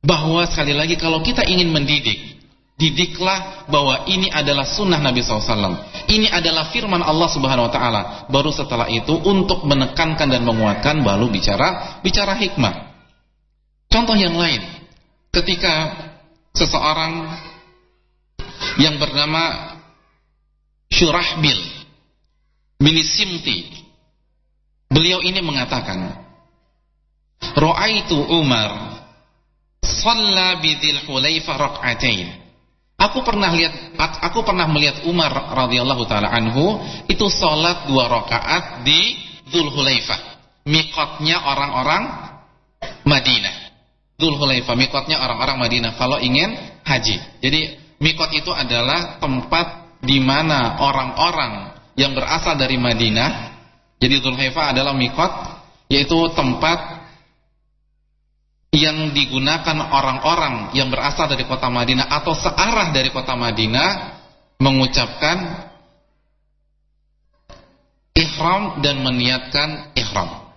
Bahwa sekali lagi kalau kita ingin mendidik, didiklah bahwa ini adalah sunnah Nabi SAW. Ini adalah firman Allah Subhanahu Wa Taala. Baru setelah itu untuk menekankan dan menguatkan baru bicara bicara hikmah. Contoh yang lain, ketika seseorang yang bernama Syurahbil bin Simti, beliau ini mengatakan, Ra'aitu Umar shalla bidzil Hulaifah rak'atain. Aku pernah lihat aku pernah melihat Umar radhiyallahu taala anhu itu salat dua rakaat di Dzulhulaifah. Miqatnya orang-orang Madinah. Dzulhulaifah miqatnya orang-orang Madinah kalau ingin haji. Jadi miqat itu adalah tempat di mana orang-orang yang berasal dari Madinah. Jadi Dzulhulaifah adalah miqat yaitu tempat yang digunakan orang-orang yang berasal dari kota Madinah atau searah dari kota Madinah mengucapkan ihram dan meniatkan ihram.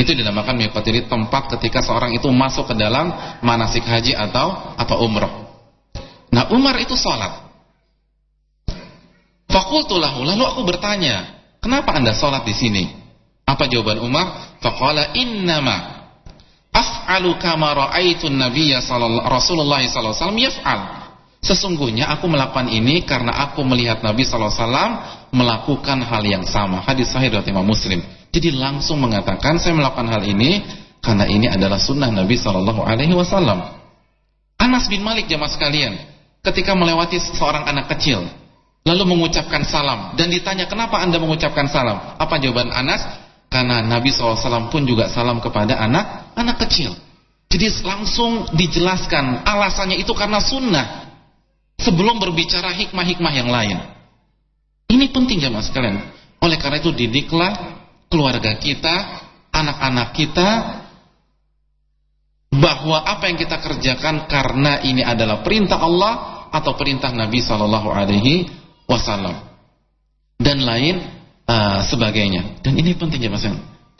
Itu dinamakan miqat. tempat ketika seorang itu masuk ke dalam manasik haji atau atau umrah. Nah, Umar itu salat. Fakultulahu, lalu aku bertanya, kenapa anda salat di sini? Apa jawaban Umar? Faqala innama af'alu kama ra'aitu nabiyya Rasulullah sallallahu alaihi yaf'al. Sesungguhnya aku melakukan ini karena aku melihat Nabi sallallahu melakukan hal yang sama. Hadis sahih dari Imam Muslim. Jadi langsung mengatakan saya melakukan hal ini karena ini adalah sunnah Nabi sallallahu alaihi wasallam. Anas bin Malik jamaah sekalian, ketika melewati seorang anak kecil, lalu mengucapkan salam dan ditanya kenapa anda mengucapkan salam? Apa jawaban Anas? Karena Nabi SAW pun juga salam kepada anak anak kecil. Jadi langsung dijelaskan alasannya itu karena sunnah. Sebelum berbicara hikmah-hikmah yang lain. Ini penting jamaah sekalian. Oleh karena itu didiklah keluarga kita, anak-anak kita bahwa apa yang kita kerjakan karena ini adalah perintah Allah atau perintah Nabi Shallallahu Alaihi Wasallam dan lain uh, sebagainya. Dan ini penting ya Mas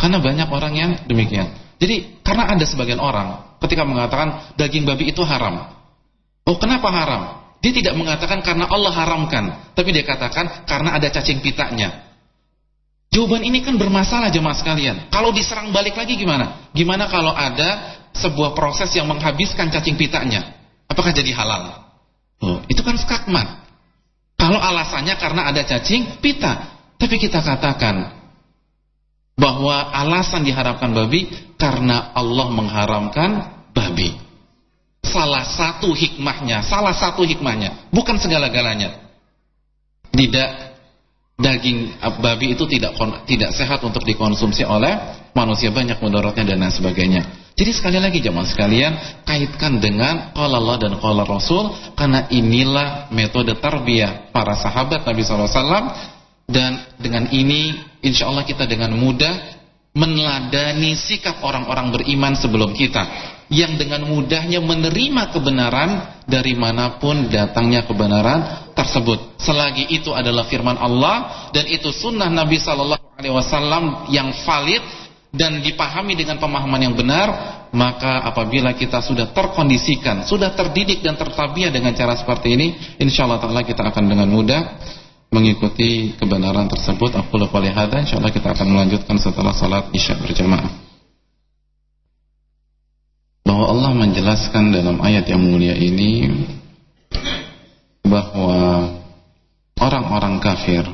Karena banyak orang yang demikian. Jadi karena ada sebagian orang ketika mengatakan daging babi itu haram. Oh, kenapa haram? Dia tidak mengatakan karena Allah haramkan, tapi dia katakan karena ada cacing pitanya. Jawaban ini kan bermasalah jemaah sekalian. Kalau diserang balik lagi gimana? Gimana kalau ada sebuah proses yang menghabiskan cacing pitanya? Apakah jadi halal? Oh, itu kan skakmat. Kalau alasannya karena ada cacing pita, tapi kita katakan bahwa alasan diharapkan babi karena Allah mengharamkan babi. Salah satu hikmahnya, salah satu hikmahnya, bukan segala-galanya. Tidak daging babi itu tidak tidak sehat untuk dikonsumsi oleh manusia banyak mudaratnya dan lain sebagainya. Jadi sekali lagi jemaah sekalian kaitkan dengan qala Allah dan qala Rasul karena inilah metode tarbiyah para sahabat Nabi sallallahu alaihi wasallam dan dengan ini insya Allah kita dengan mudah meneladani sikap orang-orang beriman sebelum kita yang dengan mudahnya menerima kebenaran dari mana pun datangnya kebenaran tersebut. Selagi itu adalah firman Allah dan itu sunnah Nabi Sallallahu Alaihi Wasallam yang valid dan dipahami dengan pemahaman yang benar, maka apabila kita sudah terkondisikan, sudah terdidik dan tertabiah dengan cara seperti ini, insya Allah kita akan dengan mudah mengikuti kebenaran tersebut aku lupa lihat insyaallah kita akan melanjutkan setelah salat isya berjamaah. Bahwa Allah menjelaskan dalam ayat yang mulia ini bahwa orang-orang kafir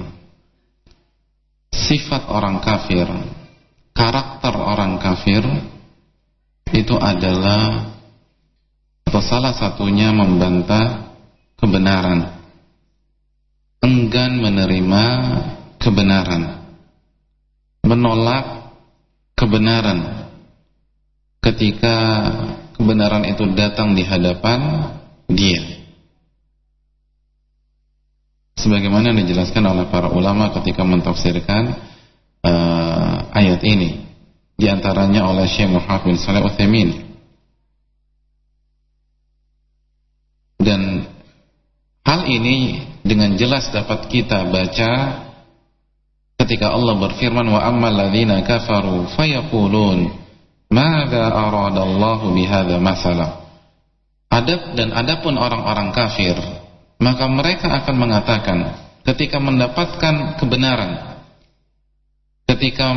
sifat orang kafir karakter orang kafir itu adalah atau salah satunya membantah kebenaran enggan menerima kebenaran. Menolak kebenaran. Ketika kebenaran itu datang di hadapan dia. Sebagaimana dijelaskan oleh para ulama ketika mentafsirkan uh, ayat ini. Di antaranya oleh Syekh Muhammad bin Shalih Utsaimin. Dan hal ini dengan jelas dapat kita baca ketika Allah berfirman wa ammal ladzina kafaru fayaqulun madza aradallahu bihadza masala? Adab dan adapun orang-orang kafir maka mereka akan mengatakan ketika mendapatkan kebenaran ketika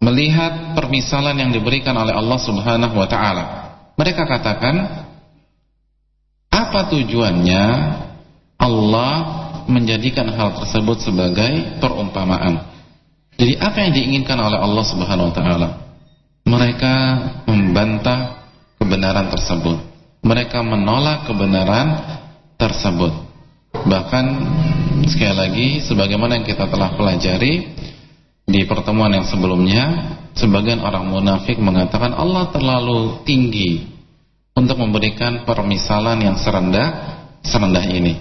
melihat permisalan yang diberikan oleh Allah Subhanahu wa taala mereka katakan apa tujuannya Allah menjadikan hal tersebut sebagai perumpamaan? Jadi apa yang diinginkan oleh Allah Subhanahu wa taala? Mereka membantah kebenaran tersebut. Mereka menolak kebenaran tersebut. Bahkan sekali lagi sebagaimana yang kita telah pelajari di pertemuan yang sebelumnya, sebagian orang munafik mengatakan Allah terlalu tinggi untuk memberikan permisalan yang serendah serendah ini.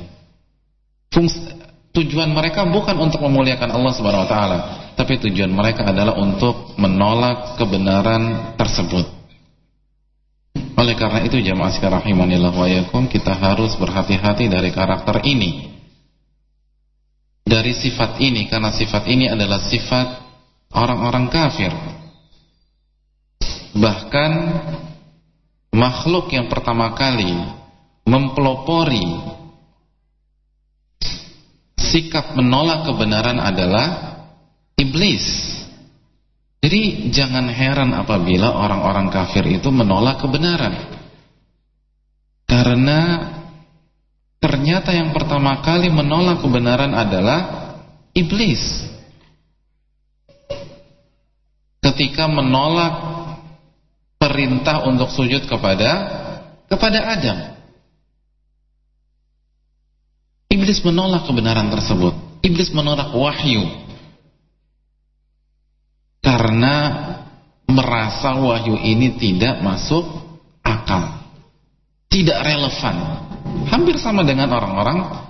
Fungsi, tujuan mereka bukan untuk memuliakan Allah Subhanahu wa taala, tapi tujuan mereka adalah untuk menolak kebenaran tersebut. Oleh karena itu jamaah sekalian rahimanillah wa yakum kita harus berhati-hati dari karakter ini. dari sifat ini karena sifat ini adalah sifat orang-orang kafir. Bahkan makhluk yang pertama kali mempelopori sikap menolak kebenaran adalah iblis. Jadi jangan heran apabila orang-orang kafir itu menolak kebenaran. Karena ternyata yang pertama kali menolak kebenaran adalah iblis. Ketika menolak perintah untuk sujud kepada kepada Adam. Iblis menolak kebenaran tersebut. Iblis menolak wahyu. Karena merasa wahyu ini tidak masuk akal. Tidak relevan. Hampir sama dengan orang-orang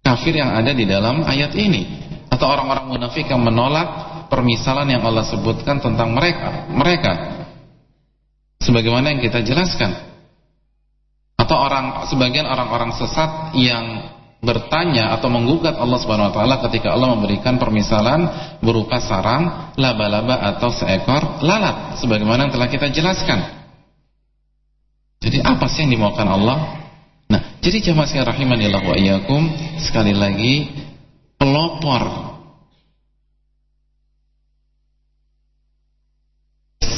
kafir yang ada di dalam ayat ini. Atau orang-orang munafik yang menolak permisalan yang Allah sebutkan tentang mereka mereka sebagaimana yang kita jelaskan atau orang sebagian orang-orang sesat yang bertanya atau menggugat Allah Subhanahu wa taala ketika Allah memberikan permisalan berupa sarang laba-laba atau seekor lalat sebagaimana yang telah kita jelaskan. Jadi apa sih yang dimaukan Allah? Nah, jadi jemaah sekalian rahimanillah wa iyyakum sekali lagi pelopor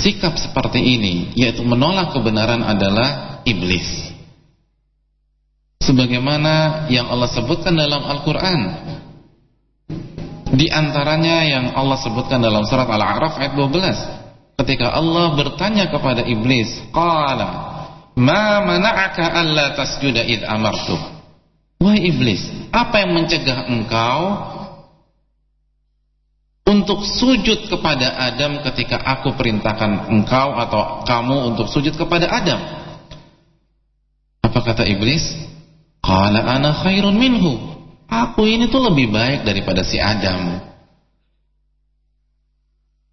sikap seperti ini yaitu menolak kebenaran adalah iblis sebagaimana yang Allah sebutkan dalam Al-Qur'an. Di antaranya yang Allah sebutkan dalam surat Al-A'raf ayat 12. Ketika Allah bertanya kepada iblis, qala ma mana'aka alla tasjuda id amartu. Wahai iblis, apa yang mencegah engkau untuk sujud kepada Adam ketika aku perintahkan engkau atau kamu untuk sujud kepada Adam? Apa kata iblis? Qala ana khairun minhu. Aku ini tuh lebih baik daripada si Adam.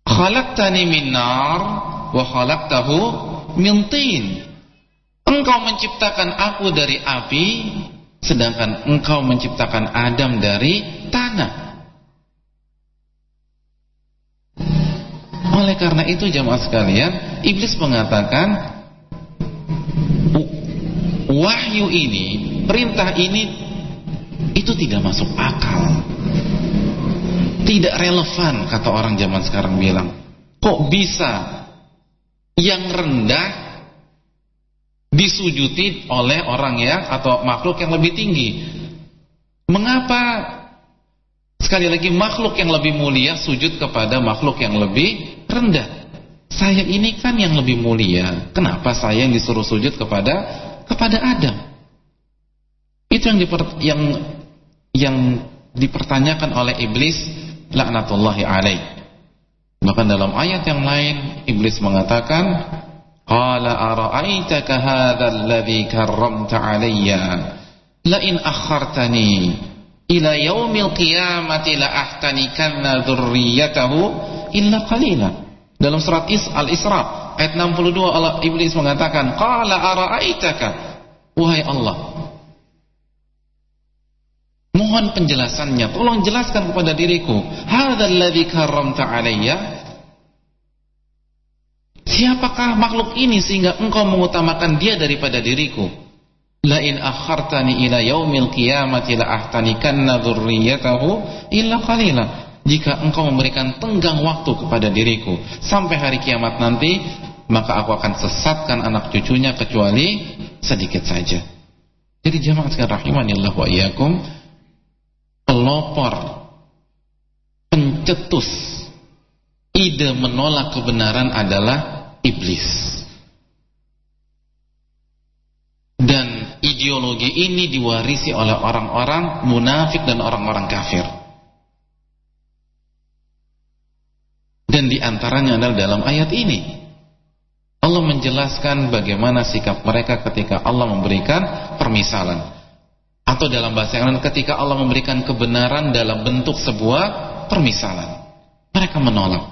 Khalaqtani min nar wa khalaqtahu min tin. Engkau menciptakan aku dari api sedangkan engkau menciptakan Adam dari tanah. Oleh karena itu jamaah sekalian, iblis mengatakan wahyu ini perintah ini itu tidak masuk akal. Tidak relevan kata orang zaman sekarang bilang. Kok bisa yang rendah disujuti oleh orang ya atau makhluk yang lebih tinggi? Mengapa sekali lagi makhluk yang lebih mulia sujud kepada makhluk yang lebih rendah? Saya ini kan yang lebih mulia. Kenapa saya yang disuruh sujud kepada kepada Adam? Itu yang diper, yang yang dipertanyakan oleh iblis laknatullahi alaih. Bahkan dalam ayat yang lain iblis mengatakan qala ara'aitaka hadzal ladzi karramta alayya la in akhartani ila yaumil qiyamati la ahtanikanna dzurriyyatahu illa. Dalam surat Is Al-Isra ayat 62 Allah iblis mengatakan qala ara'aitaka wahai Allah Mohon penjelasannya. Tolong jelaskan kepada diriku. Hadzal ladzi karramta alayya. Siapakah makhluk ini sehingga engkau mengutamakan dia daripada diriku? La in akhartani ila yaumil qiyamati la ahtanikanna dzurriyyatahu illa qalila. Jika engkau memberikan tenggang waktu kepada diriku sampai hari kiamat nanti, maka aku akan sesatkan anak cucunya kecuali sedikit saja. Jadi jemaah sekalian rahimanillah wa iyyakum, pelopor, pencetus ide menolak kebenaran adalah iblis. Dan ideologi ini diwarisi oleh orang-orang munafik dan orang-orang kafir. Dan di antaranya adalah dalam ayat ini. Allah menjelaskan bagaimana sikap mereka ketika Allah memberikan permisalan. Atau dalam bahasa yang lain ketika Allah memberikan kebenaran dalam bentuk sebuah permisalan. Mereka menolak.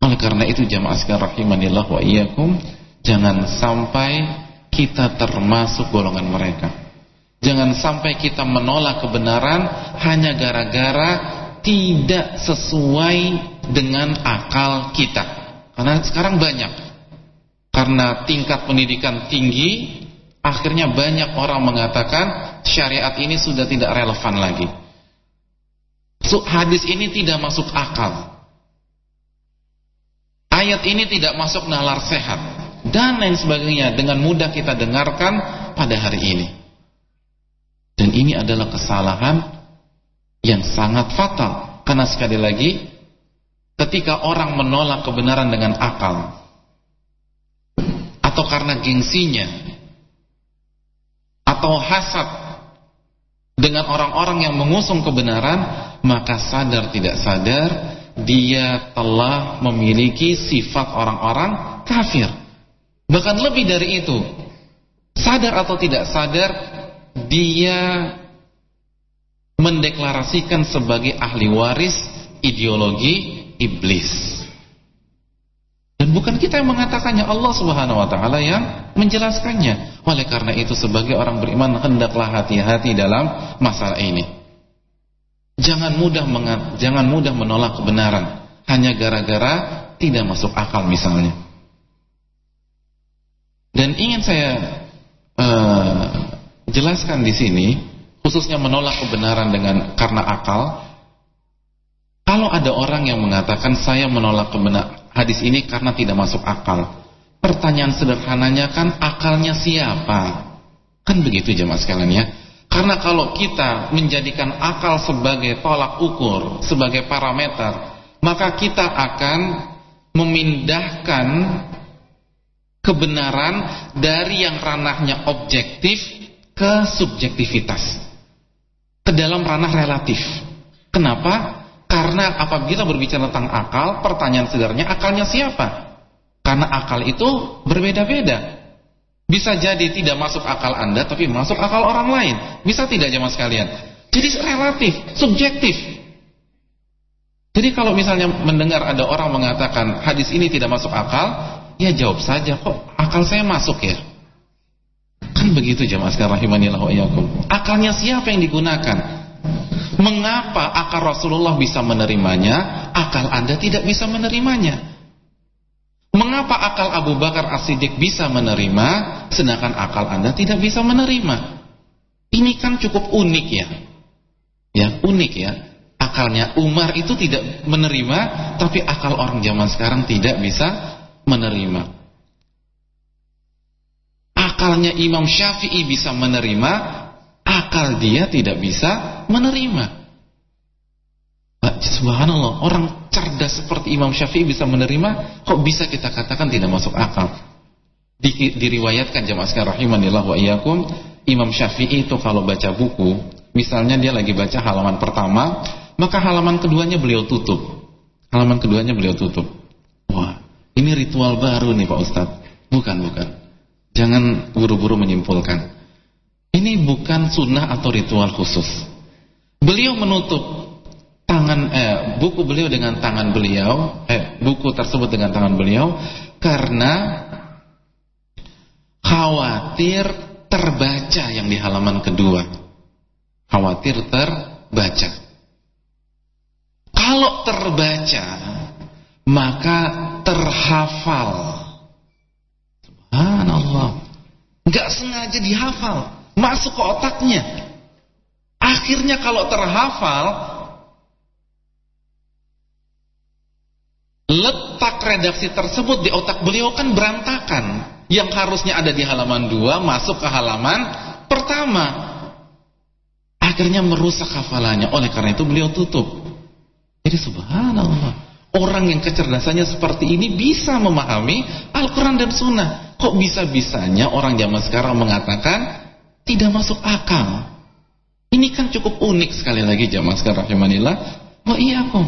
Oleh karena itu jamaah sekalian rahimanillah wa iyyakum, jangan sampai kita termasuk golongan mereka. Jangan sampai kita menolak kebenaran hanya gara-gara tidak sesuai dengan akal kita. Karena sekarang banyak. Karena tingkat pendidikan tinggi, akhirnya banyak orang mengatakan syariat ini sudah tidak relevan lagi. Hadis ini tidak masuk akal. Ayat ini tidak masuk nalar sehat dan lain sebagainya dengan mudah kita dengarkan pada hari ini. Dan ini adalah kesalahan yang sangat fatal. Karena sekali lagi, ketika orang menolak kebenaran dengan akal, atau karena gengsinya, atau hasad dengan orang-orang yang mengusung kebenaran, maka sadar tidak sadar, dia telah memiliki sifat orang-orang kafir. Bahkan lebih dari itu, sadar atau tidak sadar, dia mendeklarasikan sebagai ahli waris ideologi iblis. Dan bukan kita yang mengatakannya, Allah Subhanahu wa taala yang menjelaskannya. Oleh karena itu sebagai orang beriman hendaklah hati-hati dalam masalah ini. Jangan mudah jangan mudah menolak kebenaran hanya gara-gara tidak masuk akal misalnya. Dan ingin saya uh, jelaskan di sini, khususnya menolak kebenaran dengan karena akal. Kalau ada orang yang mengatakan saya menolak kebenaran hadis ini karena tidak masuk akal. Pertanyaan sederhananya kan akalnya siapa? Kan begitu jemaah sekalian ya. Karena kalau kita menjadikan akal sebagai tolak ukur, sebagai parameter, maka kita akan memindahkan kebenaran dari yang ranahnya objektif ke subjektivitas ke dalam ranah relatif. Kenapa? karena apabila berbicara tentang akal pertanyaan sebenarnya akalnya siapa? karena akal itu berbeda-beda. Bisa jadi tidak masuk akal anda tapi masuk akal orang lain. Bisa tidak jemaah sekalian? Jadi relatif, subjektif. Jadi kalau misalnya mendengar ada orang mengatakan hadis ini tidak masuk akal ya jawab saja kok akal saya masuk ya Kan begitu jemaah sekalian rahimanillah wa iyyakum. Akalnya siapa yang digunakan? Mengapa akal Rasulullah bisa menerimanya, akal Anda tidak bisa menerimanya? Mengapa akal Abu Bakar As-Siddiq bisa menerima sedangkan akal Anda tidak bisa menerima? Ini kan cukup unik ya. Ya, unik ya. Akalnya Umar itu tidak menerima tapi akal orang zaman sekarang tidak bisa menerima akalnya Imam Syafi'i bisa menerima, akal dia tidak bisa menerima. Subhanallah, orang cerdas seperti Imam Syafi'i bisa menerima, kok bisa kita katakan tidak masuk akal? Di, diriwayatkan jemaah sekalian rahimanillah wa iyyakum, Imam Syafi'i itu kalau baca buku, misalnya dia lagi baca halaman pertama, maka halaman keduanya beliau tutup. Halaman keduanya beliau tutup. Wah, ini ritual baru nih Pak Ustadz. Bukan, bukan. Jangan buru-buru menyimpulkan. Ini bukan sunnah atau ritual khusus. Beliau menutup tangan eh, buku beliau dengan tangan beliau, eh, buku tersebut dengan tangan beliau karena khawatir terbaca yang di halaman kedua. Khawatir terbaca. Kalau terbaca, maka terhafal Subhanallah. Gak sengaja dihafal, masuk ke otaknya. Akhirnya kalau terhafal, letak redaksi tersebut di otak beliau kan berantakan. Yang harusnya ada di halaman 2 masuk ke halaman pertama. Akhirnya merusak hafalannya. Oleh karena itu beliau tutup. Jadi subhanallah. Orang yang kecerdasannya seperti ini bisa memahami Al-Quran dan Sunnah. Kok bisa-bisanya orang zaman sekarang mengatakan tidak masuk akal? Ini kan cukup unik sekali lagi zaman sekarang Rahimanillah. Oh iya kok.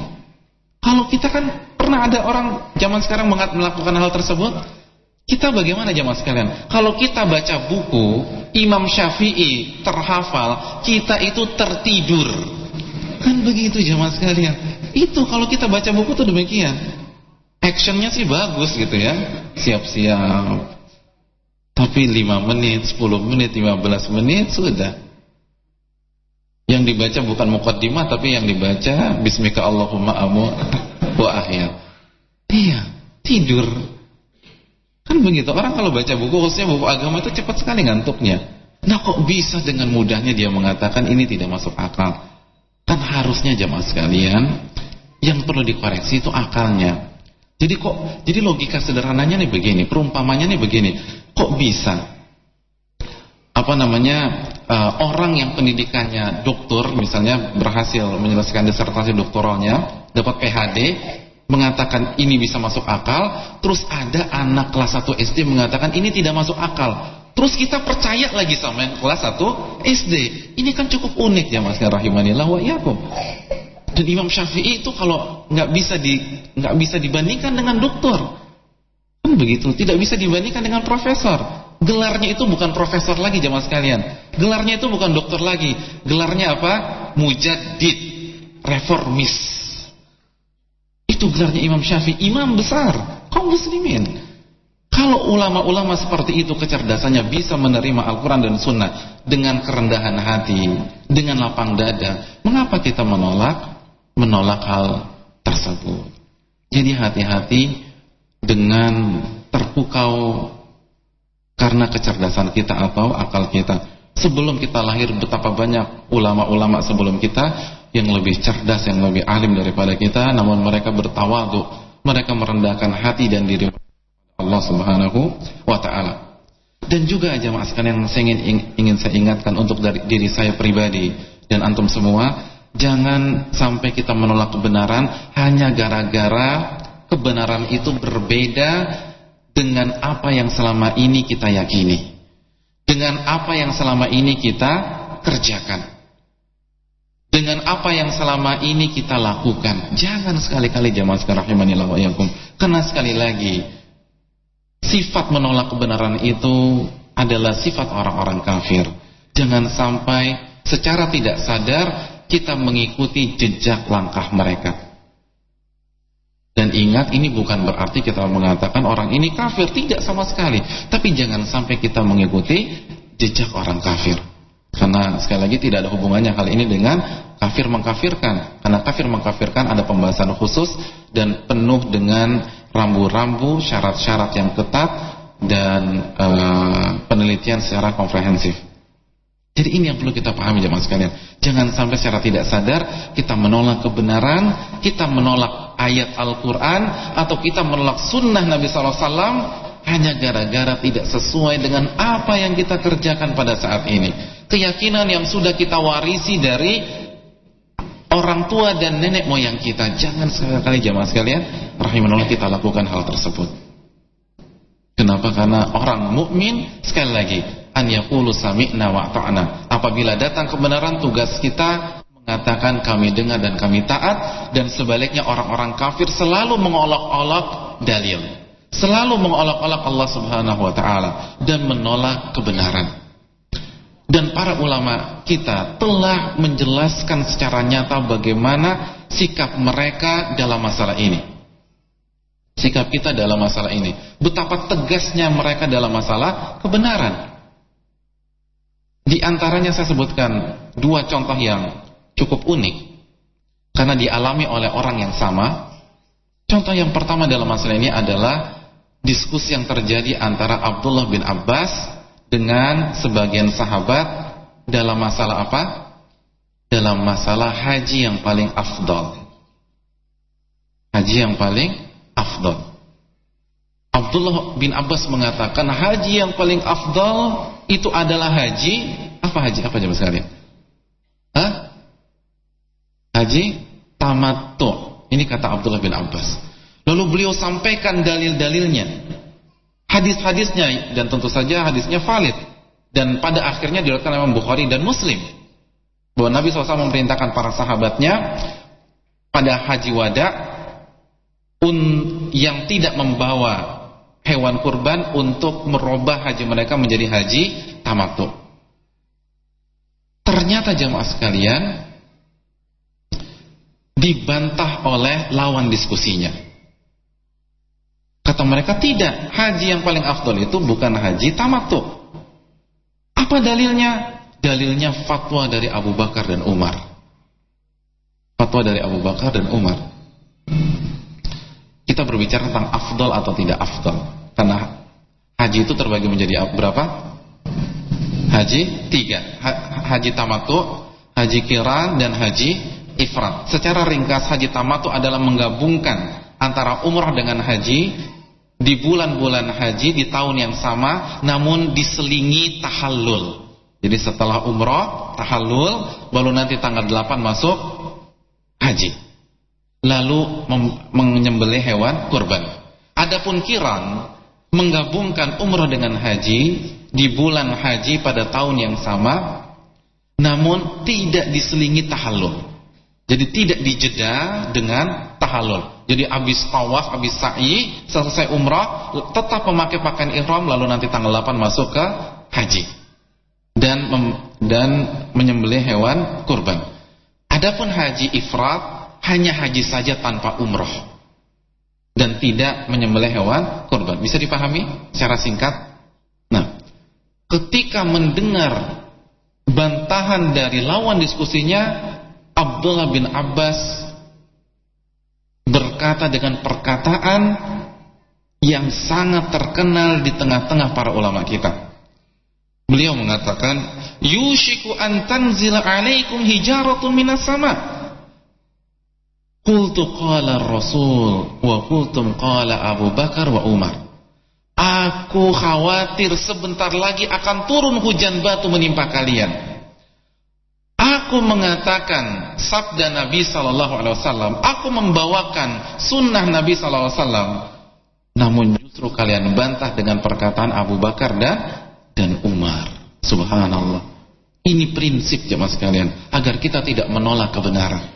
Kalau kita kan pernah ada orang zaman sekarang melakukan hal tersebut. Kita bagaimana zaman sekalian? Kalau kita baca buku Imam Syafi'i terhafal, kita itu tertidur. Kan begitu zaman sekalian. Itu kalau kita baca buku tuh demikian. Actionnya sih bagus gitu ya. Siap-siap. Tapi 5 menit, 10 menit, 15 menit sudah. Yang dibaca bukan mukaddimah tapi yang dibaca bismika Allahumma amu wa ahya. Iya, tidur. Kan begitu. Orang kalau baca buku khususnya buku agama itu cepat sekali ngantuknya. Nah kok bisa dengan mudahnya dia mengatakan ini tidak masuk akal? Kan harusnya jamaah sekalian yang perlu dikoreksi itu akalnya. Jadi kok jadi logika sederhananya nih begini, perumpamannya nih begini. Kok bisa apa namanya uh, orang yang pendidikannya doktor misalnya berhasil menyelesaikan disertasi doktoralnya dapat PhD mengatakan ini bisa masuk akal terus ada anak kelas 1 SD mengatakan ini tidak masuk akal terus kita percaya lagi sama yang kelas 1 SD ini kan cukup unik ya mas rahimanillah wa iyakum dan Imam Syafi'i itu kalau nggak bisa di nggak bisa dibandingkan dengan doktor kan begitu tidak bisa dibandingkan dengan profesor Gelarnya itu bukan profesor lagi jamaah sekalian. Gelarnya itu bukan dokter lagi. Gelarnya apa? Mujaddid, reformis. Itu gelarnya Imam Syafi'i, imam besar kaum muslimin. Kalau ulama-ulama seperti itu kecerdasannya bisa menerima Al-Quran dan Sunnah dengan kerendahan hati, dengan lapang dada, mengapa kita menolak menolak hal tersebut? Jadi hati-hati dengan terpukau karena kecerdasan kita atau akal kita. Sebelum kita lahir betapa banyak ulama-ulama sebelum kita yang lebih cerdas, yang lebih alim daripada kita, namun mereka bertawadu, mereka merendahkan hati dan diri Allah Subhanahu wa taala. Dan juga jamaah sekalian yang saya ingin, ingin saya ingatkan untuk dari diri saya pribadi dan antum semua, jangan sampai kita menolak kebenaran hanya gara-gara kebenaran itu berbeda dengan apa yang selama ini kita yakini. Dengan apa yang selama ini kita kerjakan. Dengan apa yang selama ini kita lakukan. Jangan sekali-kali jamaah sekalian rahimanillah wa yakum karena sekali lagi sifat menolak kebenaran itu adalah sifat orang-orang kafir. Jangan sampai secara tidak sadar kita mengikuti jejak langkah mereka dan ingat ini bukan berarti kita mengatakan orang ini kafir, tidak sama sekali. Tapi jangan sampai kita mengikuti jejak orang kafir. Karena sekali lagi tidak ada hubungannya hal ini dengan kafir mengkafirkan. Karena kafir mengkafirkan ada pembahasan khusus dan penuh dengan rambu-rambu, syarat-syarat yang ketat dan uh, penelitian secara komprehensif. Jadi ini yang perlu kita pahami jemaah sekalian. Jangan sampai secara tidak sadar kita menolak kebenaran, kita menolak ayat Al-Quran, atau kita menolak sunnah Nabi SAW hanya gara-gara tidak sesuai dengan apa yang kita kerjakan pada saat ini. Keyakinan yang sudah kita warisi dari orang tua dan nenek moyang kita. Jangan sekali-kali jemaah sekalian, rahimahullah kita lakukan hal tersebut. Kenapa? Karena orang mukmin sekali lagi an yaqulu sami'na wa ta'na. Apabila datang kebenaran tugas kita mengatakan kami dengar dan kami taat dan sebaliknya orang-orang kafir selalu mengolok-olok dalil. Selalu mengolok-olok Allah Subhanahu wa taala dan menolak kebenaran. Dan para ulama kita telah menjelaskan secara nyata bagaimana sikap mereka dalam masalah ini. Sikap kita dalam masalah ini. Betapa tegasnya mereka dalam masalah kebenaran. Di antaranya saya sebutkan dua contoh yang cukup unik karena dialami oleh orang yang sama. Contoh yang pertama dalam masalah ini adalah diskusi yang terjadi antara Abdullah bin Abbas dengan sebagian sahabat dalam masalah apa? Dalam masalah haji yang paling afdol. Haji yang paling afdol. Abdullah bin Abbas mengatakan haji yang paling afdal itu adalah haji apa haji apa jemaah sekalian? Hah? Haji tamattu. Ini kata Abdullah bin Abbas. Lalu beliau sampaikan dalil-dalilnya. Hadis-hadisnya dan tentu saja hadisnya valid dan pada akhirnya diriwayatkan oleh Bukhari dan Muslim bahwa Nabi SAW memerintahkan para sahabatnya pada haji wada yang tidak membawa hewan kurban untuk merubah haji mereka menjadi haji tamatu. Ternyata jemaah sekalian dibantah oleh lawan diskusinya. Kata mereka tidak, haji yang paling afdol itu bukan haji tamatu. Apa dalilnya? dalilnya fatwa dari Abu Bakar dan Umar. Fatwa dari Abu Bakar dan Umar. Kita berbicara tentang afdal atau tidak afdal. Karena haji itu terbagi menjadi berapa? Haji tiga. Haji tamatu, haji kiran, dan haji ifrat. Secara ringkas haji tamatu adalah menggabungkan antara umrah dengan haji di bulan-bulan haji di tahun yang sama namun diselingi tahallul. Jadi setelah umrah, tahallul, baru nanti tanggal 8 masuk haji. Lalu menyembelih hewan kurban. Adapun kiran menggabungkan umrah dengan haji di bulan haji pada tahun yang sama namun tidak diselingi tahallul. Jadi tidak dijeda dengan tahallul. Jadi habis tawaf, habis sa'i, selesai umrah, tetap memakai pakaian ihram lalu nanti tanggal 8 masuk ke haji dan dan menyembelih hewan kurban. Adapun haji ifrat hanya haji saja tanpa umroh dan tidak menyembelih hewan kurban. Bisa dipahami secara singkat? Nah, ketika mendengar bantahan dari lawan diskusinya Abdullah bin Abbas berkata dengan perkataan yang sangat terkenal di tengah-tengah para ulama kita. Beliau mengatakan, "Yushiku an tanzila 'alaikum hijaratun minas sama." Qultu qala Rasul wa qultum qala Abu Bakar wa Umar. Aku khawatir sebentar lagi akan turun hujan batu menimpa kalian. Aku mengatakan sabda Nabi sallallahu alaihi wasallam, aku membawakan sunnah Nabi sallallahu alaihi wasallam. Namun justru kalian bantah dengan perkataan Abu Bakar dan dan Umar. Subhanallah. Ini prinsip jemaah sekalian agar kita tidak menolak kebenaran.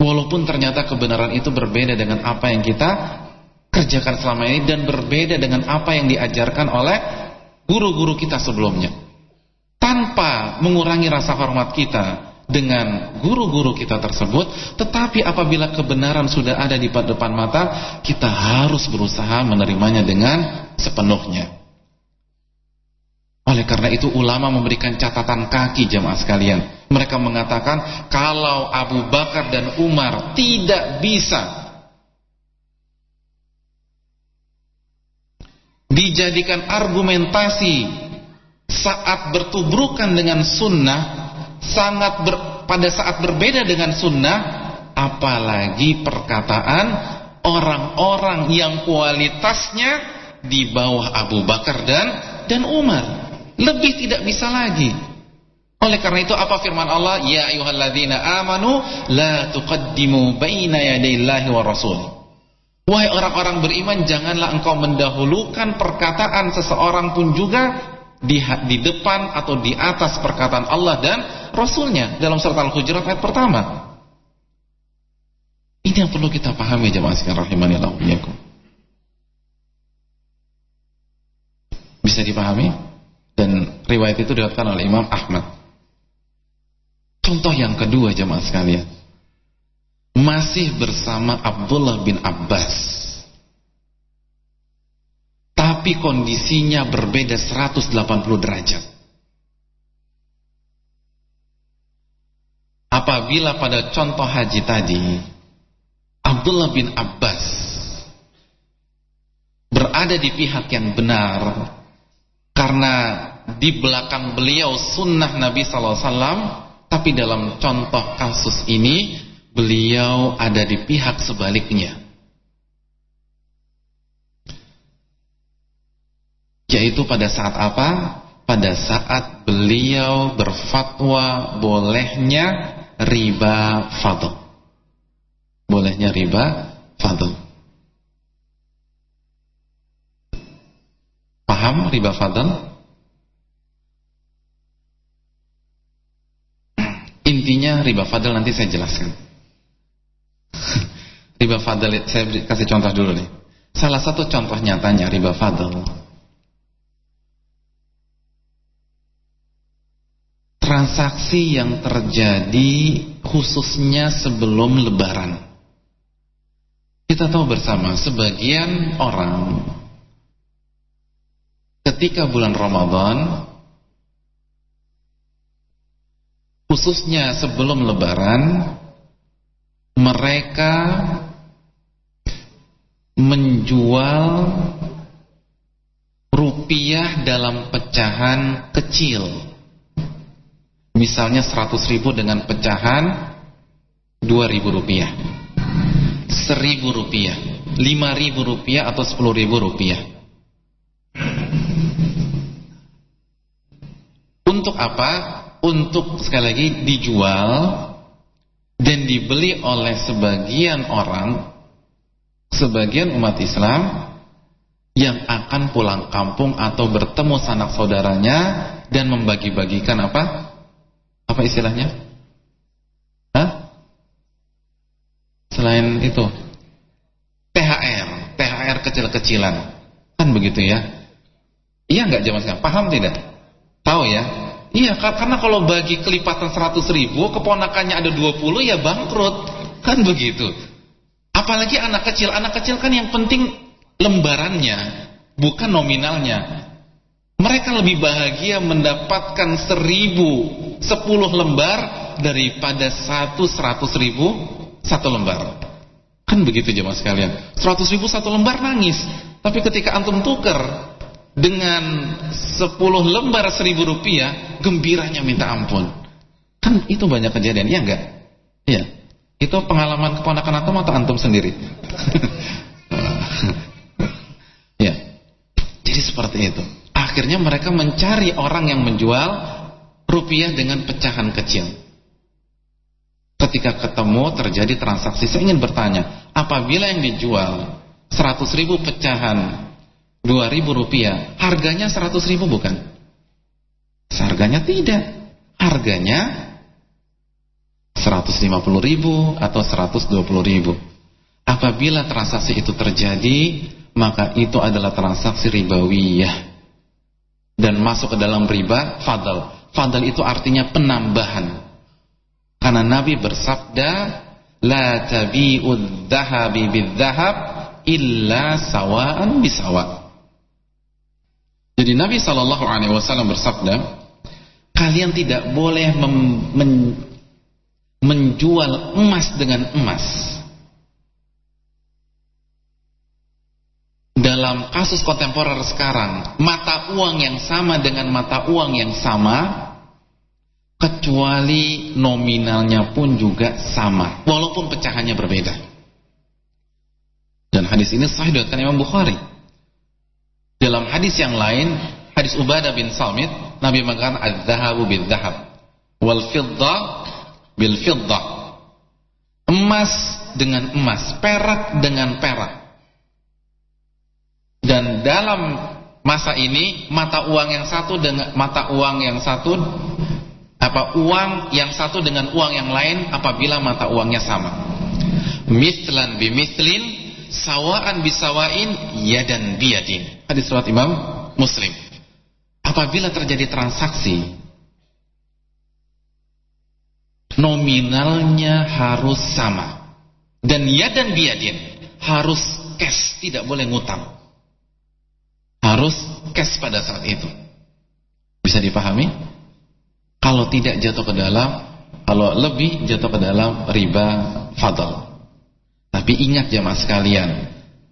Walaupun ternyata kebenaran itu berbeda dengan apa yang kita kerjakan selama ini dan berbeda dengan apa yang diajarkan oleh guru-guru kita sebelumnya. Tanpa mengurangi rasa hormat kita dengan guru-guru kita tersebut, tetapi apabila kebenaran sudah ada di depan mata, kita harus berusaha menerimanya dengan sepenuhnya. Oleh karena itu ulama memberikan catatan kaki jemaah sekalian. Mereka mengatakan kalau Abu Bakar dan Umar tidak bisa dijadikan argumentasi saat bertubrukan dengan sunnah, sangat ber, pada saat berbeda dengan sunnah, apalagi perkataan orang-orang yang kualitasnya di bawah Abu Bakar dan dan Umar. Lebih tidak bisa lagi. Oleh karena itu apa firman Allah? Ya ayyuhalladzina amanu la tuqaddimu baina yadayillahi wa rasul. Wahai orang-orang beriman, janganlah engkau mendahulukan perkataan seseorang pun juga di, di depan atau di atas perkataan Allah dan Rasulnya dalam surat Al-Hujurat ayat pertama. Ini yang perlu kita pahami jemaah sekalian rahimanillah Bisa dipahami? Dan riwayat itu diriwayatkan oleh Imam Ahmad. Contoh yang kedua jemaah sekalian. Masih bersama Abdullah bin Abbas. Tapi kondisinya berbeda 180 derajat. Apabila pada contoh haji tadi Abdullah bin Abbas berada di pihak yang benar karena di belakang beliau sunnah Nabi Sallallahu Alaihi Wasallam, tapi dalam contoh kasus ini beliau ada di pihak sebaliknya. Yaitu pada saat apa? Pada saat beliau berfatwa bolehnya riba fadl. Bolehnya riba fadl. Paham riba fadl? Intinya riba fadl nanti saya jelaskan. riba fadl saya kasih contoh dulu nih. Salah satu contoh nyatanya riba fadl. Transaksi yang terjadi khususnya sebelum lebaran. Kita tahu bersama sebagian orang ketika bulan Ramadan khususnya sebelum lebaran mereka menjual rupiah dalam pecahan kecil misalnya 100 ribu dengan pecahan 2000 rupiah 1000 rupiah 5000 rupiah atau 10.000 rupiah untuk apa? Untuk sekali lagi dijual dan dibeli oleh sebagian orang sebagian umat Islam yang akan pulang kampung atau bertemu sanak saudaranya dan membagi-bagikan apa? Apa istilahnya? Hah? Selain itu THR, THR kecil-kecilan. Kan begitu ya? Iya nggak zaman sekarang? Paham tidak? Tahu ya? Iya, karena kalau bagi kelipatan 100 ribu, keponakannya ada 20 ya bangkrut. Kan begitu. Apalagi anak kecil. Anak kecil kan yang penting lembarannya, bukan nominalnya. Mereka lebih bahagia mendapatkan seribu, sepuluh lembar daripada satu seratus ribu satu lembar. Kan begitu jemaah sekalian. Seratus ribu satu lembar nangis. Tapi ketika antum tuker dengan sepuluh lembar seribu rupiah, gembiranya minta ampun. Kan itu banyak kejadian, ya enggak? Iya. Itu pengalaman keponakan atau antum sendiri? ya. Jadi seperti itu. Akhirnya mereka mencari orang yang menjual rupiah dengan pecahan kecil. Ketika ketemu terjadi transaksi, saya ingin bertanya, apabila yang dijual 100 ribu pecahan 2000 rupiah, harganya 100 ribu bukan? Harganya tidak. Harganya 150 ribu atau 120 ribu. Apabila transaksi itu terjadi, maka itu adalah transaksi ribawiyah. Dan masuk ke dalam riba, fadal. Fadal itu artinya penambahan. Karena Nabi bersabda, La tabi'ud dhahabi bidhahab illa sawa'an Jadi Nabi Shallallahu Alaihi Wasallam bersabda, kalian tidak boleh men menjual emas dengan emas. Dalam kasus kontemporer sekarang, mata uang yang sama dengan mata uang yang sama, kecuali nominalnya pun juga sama, walaupun pecahannya berbeda. Dan hadis ini sahih dari Imam Bukhari. Dalam hadis yang lain, hadis Ubadah bin Samit, Nabi mengatakan az-zahabu bil-zahab wal fidda bil fidda. Emas dengan emas, perak dengan perak. Dan dalam masa ini mata uang yang satu dengan mata uang yang satu apa uang yang satu dengan uang yang lain apabila mata uangnya sama. Mislan bimislin sawaan bisawain yadan biyadin. Hadis surat Imam Muslim. Apabila terjadi transaksi nominalnya harus sama dan yadan biyadin harus cash, tidak boleh ngutang. Harus cash pada saat itu. Bisa dipahami? Kalau tidak jatuh ke dalam, kalau lebih jatuh ke dalam riba fadl. Tapi ingat jemaah sekalian,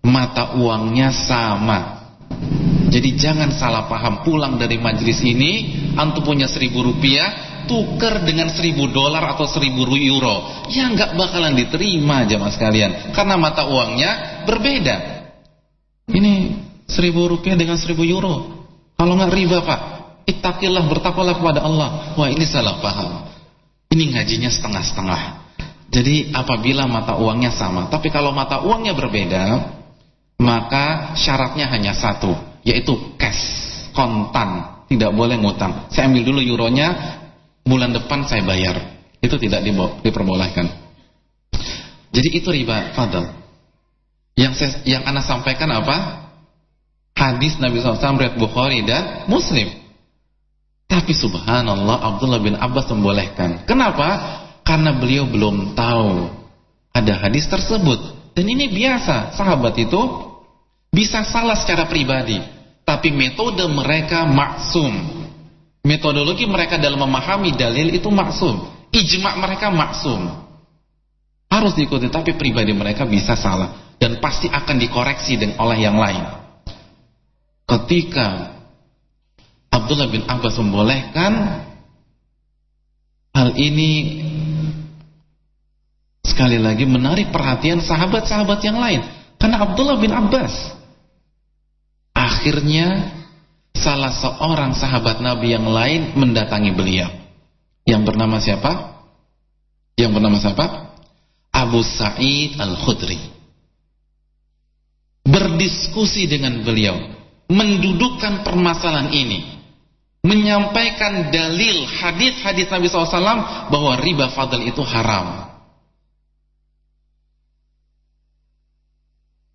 mata uangnya sama. Jadi jangan salah paham pulang dari majlis ini, antum punya seribu rupiah, tukar dengan seribu dolar atau seribu euro. Ya nggak bakalan diterima jemaah sekalian, karena mata uangnya berbeda. Ini seribu rupiah dengan seribu euro. Kalau nggak riba pak, itakillah bertakwalah kepada Allah. Wah ini salah paham. Ini ngajinya setengah-setengah. Jadi apabila mata uangnya sama, tapi kalau mata uangnya berbeda, maka syaratnya hanya satu, yaitu cash, kontan, tidak boleh ngutang. Saya ambil dulu euronya, bulan depan saya bayar. Itu tidak diperbolehkan. Jadi itu riba fadl. Yang saya, yang Anda sampaikan apa? Hadis Nabi SAW riwayat Bukhari dan Muslim. Tapi subhanallah Abdullah bin Abbas membolehkan. Kenapa? Karena beliau belum tahu ada hadis tersebut. Dan ini biasa, sahabat itu bisa salah secara pribadi. Tapi metode mereka maksum. Metodologi mereka dalam memahami dalil itu maksum. ijma mereka maksum. Harus diikuti, tapi pribadi mereka bisa salah dan pasti akan dikoreksi dengan oleh yang lain. Ketika Abdullah bin Abbas membolehkan hal ini sekali lagi menarik perhatian sahabat-sahabat yang lain. Karena Abdullah bin Abbas. Akhirnya salah seorang sahabat Nabi yang lain mendatangi beliau. Yang bernama siapa? yang bernama siapa? Abu Sa'id Al-Khudri. Berdiskusi dengan beliau. Mendudukkan permasalahan ini. Menyampaikan dalil hadis-hadis Nabi SAW bahwa riba fadl itu haram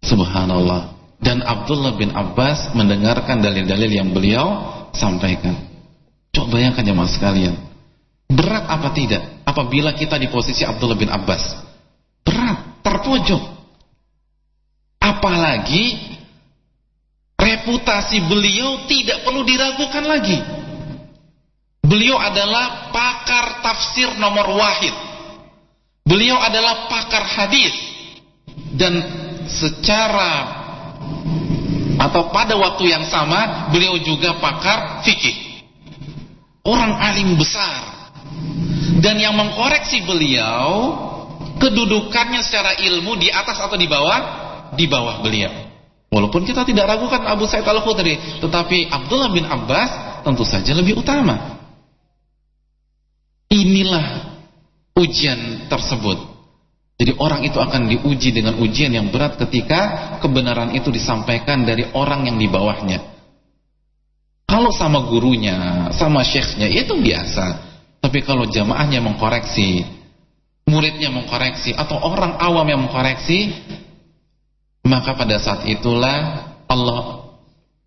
Subhanallah. Dan Abdullah bin Abbas mendengarkan dalil-dalil yang beliau sampaikan. Coba bayangkan jemaah sekalian. Berat apa tidak apabila kita di posisi Abdullah bin Abbas? Berat, terpojok. Apalagi reputasi beliau tidak perlu diragukan lagi. Beliau adalah pakar tafsir nomor wahid. Beliau adalah pakar hadis dan secara atau pada waktu yang sama beliau juga pakar fikih. Orang alim besar. Dan yang mengkoreksi beliau kedudukannya secara ilmu di atas atau di bawah di bawah beliau. Walaupun kita tidak ragukan Abu Sa'id Al-Khudri tetapi Abdullah bin Abbas tentu saja lebih utama. Inilah ujian tersebut jadi orang itu akan diuji dengan ujian yang berat ketika kebenaran itu disampaikan dari orang yang di bawahnya. Kalau sama gurunya, sama syekhnya, itu biasa. Tapi kalau jamaahnya mengkoreksi, muridnya mengkoreksi, atau orang awam yang mengkoreksi, maka pada saat itulah Allah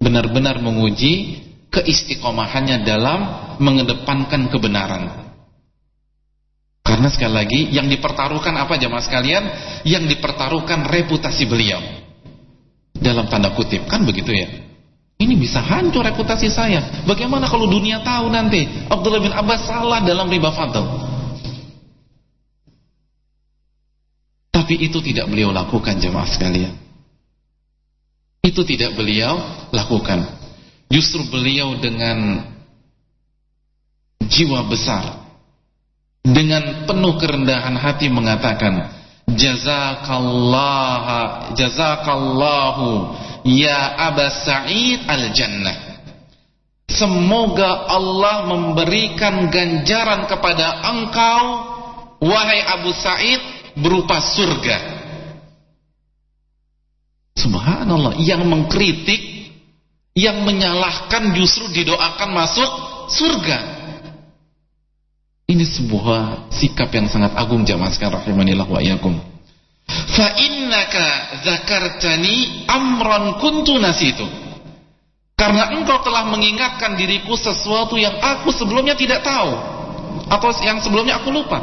benar-benar menguji keistiqomahannya dalam mengedepankan kebenaran. Karena sekali lagi yang dipertaruhkan apa jemaah sekalian? Yang dipertaruhkan reputasi beliau. Dalam tanda kutip, kan begitu ya? Ini bisa hancur reputasi saya. Bagaimana kalau dunia tahu nanti Abdullah bin Abbas salah dalam riba fadl? Tapi itu tidak beliau lakukan jemaah sekalian. Itu tidak beliau lakukan. Justru beliau dengan jiwa besar dengan penuh kerendahan hati mengatakan jazakallah jazakallahu ya Aba Sa'id al-jannah. Semoga Allah memberikan ganjaran kepada engkau wahai Abu Sa'id berupa surga. Subhanallah yang mengkritik yang menyalahkan justru didoakan masuk surga ini sebuah sikap yang sangat agung jamaah sekalian rahimanillah wa iyyakum. Fa innaka dzakartani amran kuntu nasitu. Karena engkau telah mengingatkan diriku sesuatu yang aku sebelumnya tidak tahu atau yang sebelumnya aku lupa.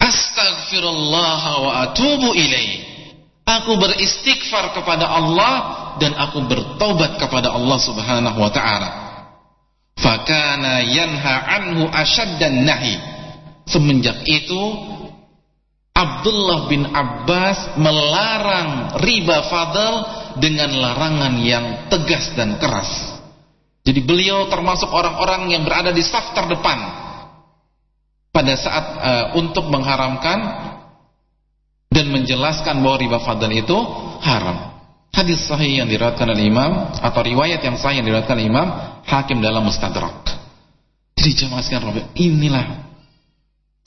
Astaghfirullah wa atubu ilaih. Aku beristighfar kepada Allah dan aku bertobat kepada Allah Subhanahu wa taala fakana yanha anhu dan nahi. Semenjak itu Abdullah bin Abbas melarang riba fadl dengan larangan yang tegas dan keras. Jadi beliau termasuk orang-orang yang berada di saf terdepan. Pada saat uh, untuk mengharamkan dan menjelaskan bahwa riba fadl itu haram Hadis sahih yang diriwayatkan oleh Imam atau riwayat yang sahih yang diriwayatkan oleh Imam Hakim dalam Mustadrak. Jadi jemaah sekalian inilah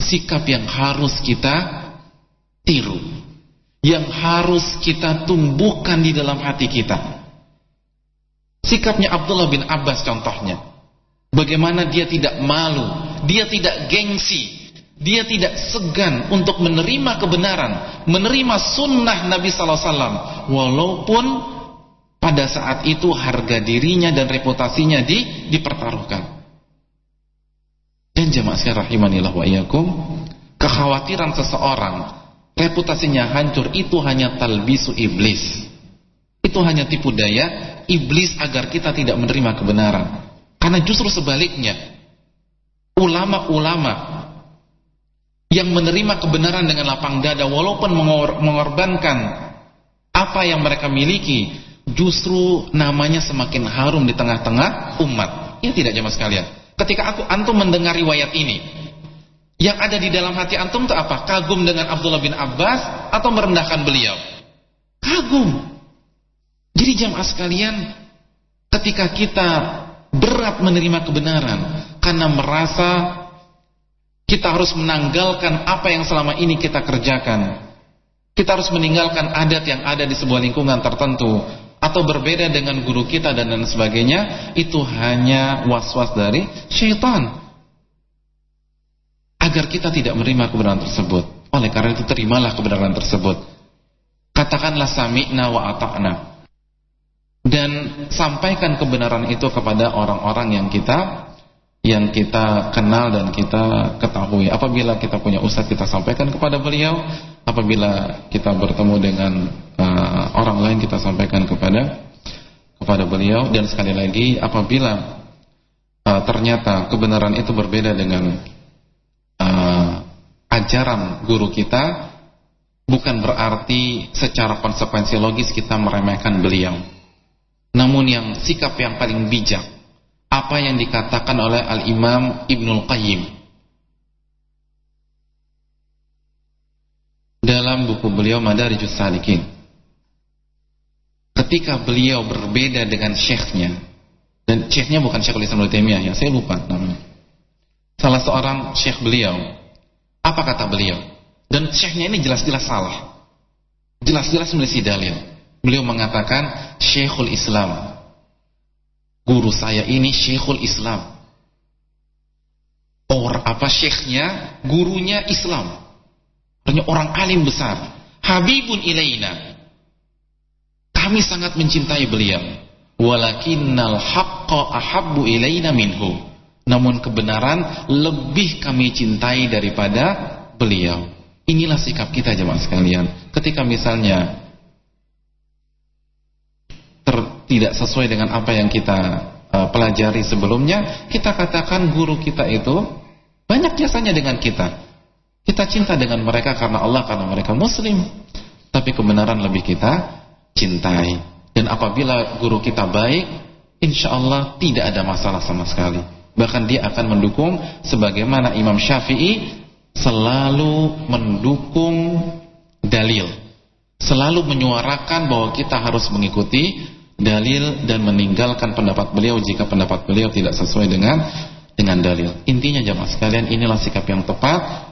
sikap yang harus kita tiru. Yang harus kita tumbuhkan di dalam hati kita. Sikapnya Abdullah bin Abbas contohnya. Bagaimana dia tidak malu, dia tidak gengsi, dia tidak segan untuk menerima kebenaran, menerima sunnah Nabi Sallallahu Alaihi Wasallam, walaupun pada saat itu harga dirinya dan reputasinya di, dipertaruhkan. Dan jemaah sekalian rahimanillah wa iyyakum, kekhawatiran seseorang reputasinya hancur itu hanya talbisu iblis. Itu hanya tipu daya iblis agar kita tidak menerima kebenaran. Karena justru sebaliknya, ulama-ulama yang menerima kebenaran dengan lapang dada walaupun mengor mengorbankan apa yang mereka miliki justru namanya semakin harum di tengah-tengah umat. Ya tidak jemaah sekalian. Ketika aku antum mendengar riwayat ini yang ada di dalam hati antum itu apa? Kagum dengan Abdullah bin Abbas atau merendahkan beliau? Kagum. Jadi jemaah sekalian ketika kita berat menerima kebenaran karena merasa kita harus menanggalkan apa yang selama ini kita kerjakan. Kita harus meninggalkan adat yang ada di sebuah lingkungan tertentu atau berbeda dengan guru kita dan lain sebagainya, itu hanya was-was dari syaitan. Agar kita tidak menerima kebenaran tersebut. Oleh karena itu terimalah kebenaran tersebut. Katakanlah sami'na wa ata'na. Dan sampaikan kebenaran itu kepada orang-orang yang kita yang kita kenal dan kita ketahui. Apabila kita punya ustaz kita sampaikan kepada beliau, apabila kita bertemu dengan uh, orang lain kita sampaikan kepada kepada beliau dan sekali lagi apabila uh, ternyata kebenaran itu berbeda dengan uh, ajaran guru kita, bukan berarti secara konsekuensi logis kita meremehkan beliau. Namun yang sikap yang paling bijak apa yang dikatakan oleh Al-Imam Ibnul Qayyim? Dalam buku beliau Madarijus Salikin. Ketika beliau berbeda dengan syekhnya dan syekhnya bukan Syekhul Islam Taimiyah ya saya lupa namanya. Salah seorang syekh beliau. Apa kata beliau? Dan syekhnya ini jelas-jelas salah. Jelas-jelas menyelisi dalil. Beliau mengatakan Syekhul Islam guru saya ini Syekhul Islam. Or apa syekhnya, gurunya Islam. Artinya orang alim besar. Habibun ilaina. Kami sangat mencintai beliau. Walakinnal haqqa ahabbu ilaina minhu. Namun kebenaran lebih kami cintai daripada beliau. Inilah sikap kita jemaah sekalian. Ketika misalnya tidak sesuai dengan apa yang kita uh, pelajari sebelumnya, kita katakan guru kita itu banyak jasanya dengan kita. Kita cinta dengan mereka karena Allah, karena mereka muslim. Tapi kebenaran lebih kita cintai. Dan apabila guru kita baik, insya Allah tidak ada masalah sama sekali. Bahkan dia akan mendukung sebagaimana Imam Syafi'i selalu mendukung dalil. Selalu menyuarakan bahwa kita harus mengikuti dalil dan meninggalkan pendapat beliau jika pendapat beliau tidak sesuai dengan dengan dalil. Intinya jemaah sekalian inilah sikap yang tepat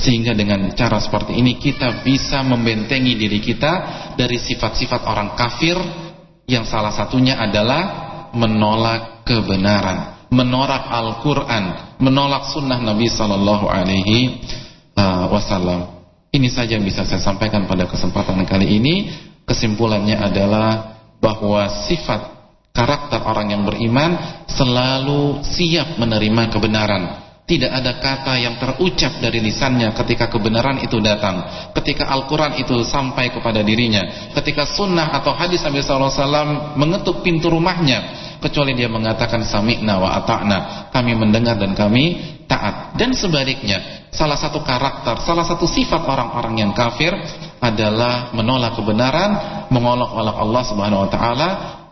sehingga dengan cara seperti ini kita bisa membentengi diri kita dari sifat-sifat orang kafir yang salah satunya adalah menolak kebenaran, menolak Al-Qur'an, menolak sunnah Nabi sallallahu alaihi uh, wasallam. Ini saja yang bisa saya sampaikan pada kesempatan kali ini. Kesimpulannya adalah bahwa sifat karakter orang yang beriman selalu siap menerima kebenaran. Tidak ada kata yang terucap dari lisannya ketika kebenaran itu datang. Ketika Al-Quran itu sampai kepada dirinya. Ketika sunnah atau hadis Nabi SAW mengetuk pintu rumahnya. Kecuali dia mengatakan sami'na wa ata'na. Kami mendengar dan kami taat. Dan sebaliknya, salah satu karakter, salah satu sifat orang-orang yang kafir adalah menolak kebenaran, mengolok-olok Allah Subhanahu wa taala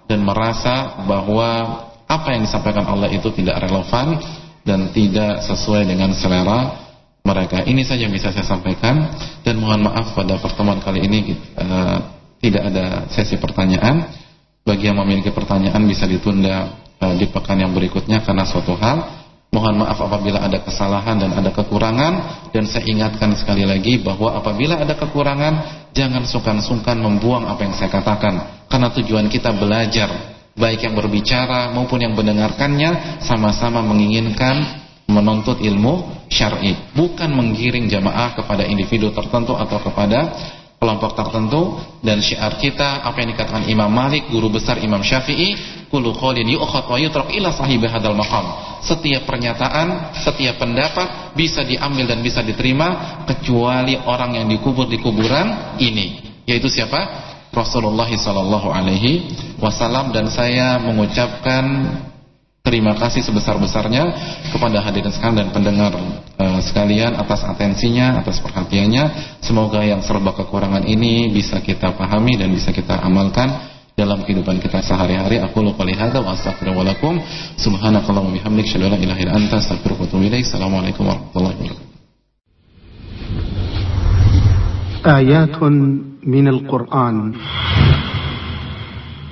dan merasa bahwa apa yang disampaikan Allah itu tidak relevan dan tidak sesuai dengan selera mereka. Ini saja yang bisa saya sampaikan dan mohon maaf pada pertemuan kali ini uh, tidak ada sesi pertanyaan. Bagi yang memiliki pertanyaan bisa ditunda uh, di pekan yang berikutnya karena suatu hal Mohon maaf apabila ada kesalahan dan ada kekurangan. Dan saya ingatkan sekali lagi bahwa apabila ada kekurangan jangan sungkan-sungkan membuang apa yang saya katakan. Karena tujuan kita belajar baik yang berbicara maupun yang mendengarkannya sama-sama menginginkan menuntut ilmu syar'i. Bukan menggiring jamaah kepada individu tertentu atau kepada kelompok tertentu dan syiar kita apa yang dikatakan Imam Malik guru besar Imam Syafi'i kullu qaulin yu'khad wa yutrak ila sahibi hadzal maqam. Setiap pernyataan setiap pendapat bisa diambil dan bisa diterima kecuali orang yang dikubur di kuburan ini yaitu siapa? Rasulullah sallallahu alaihi wasallam. Dan saya mengucapkan Terima kasih sebesar-besarnya kepada hadirin sekalian dan pendengar uh, sekalian atas atensinya, atas perhatiannya. Semoga yang serba kekurangan ini bisa kita pahami dan bisa kita amalkan dalam kehidupan kita sehari-hari. Aku lupa lihat wa astaghfirullahaladzim. Subhanakallahumma bihamdik asyhadu an la ilaha illa anta astaghfiruka wa atubu ilaik. Assalamualaikum warahmatullahi wabarakatuh. آيات من القرآن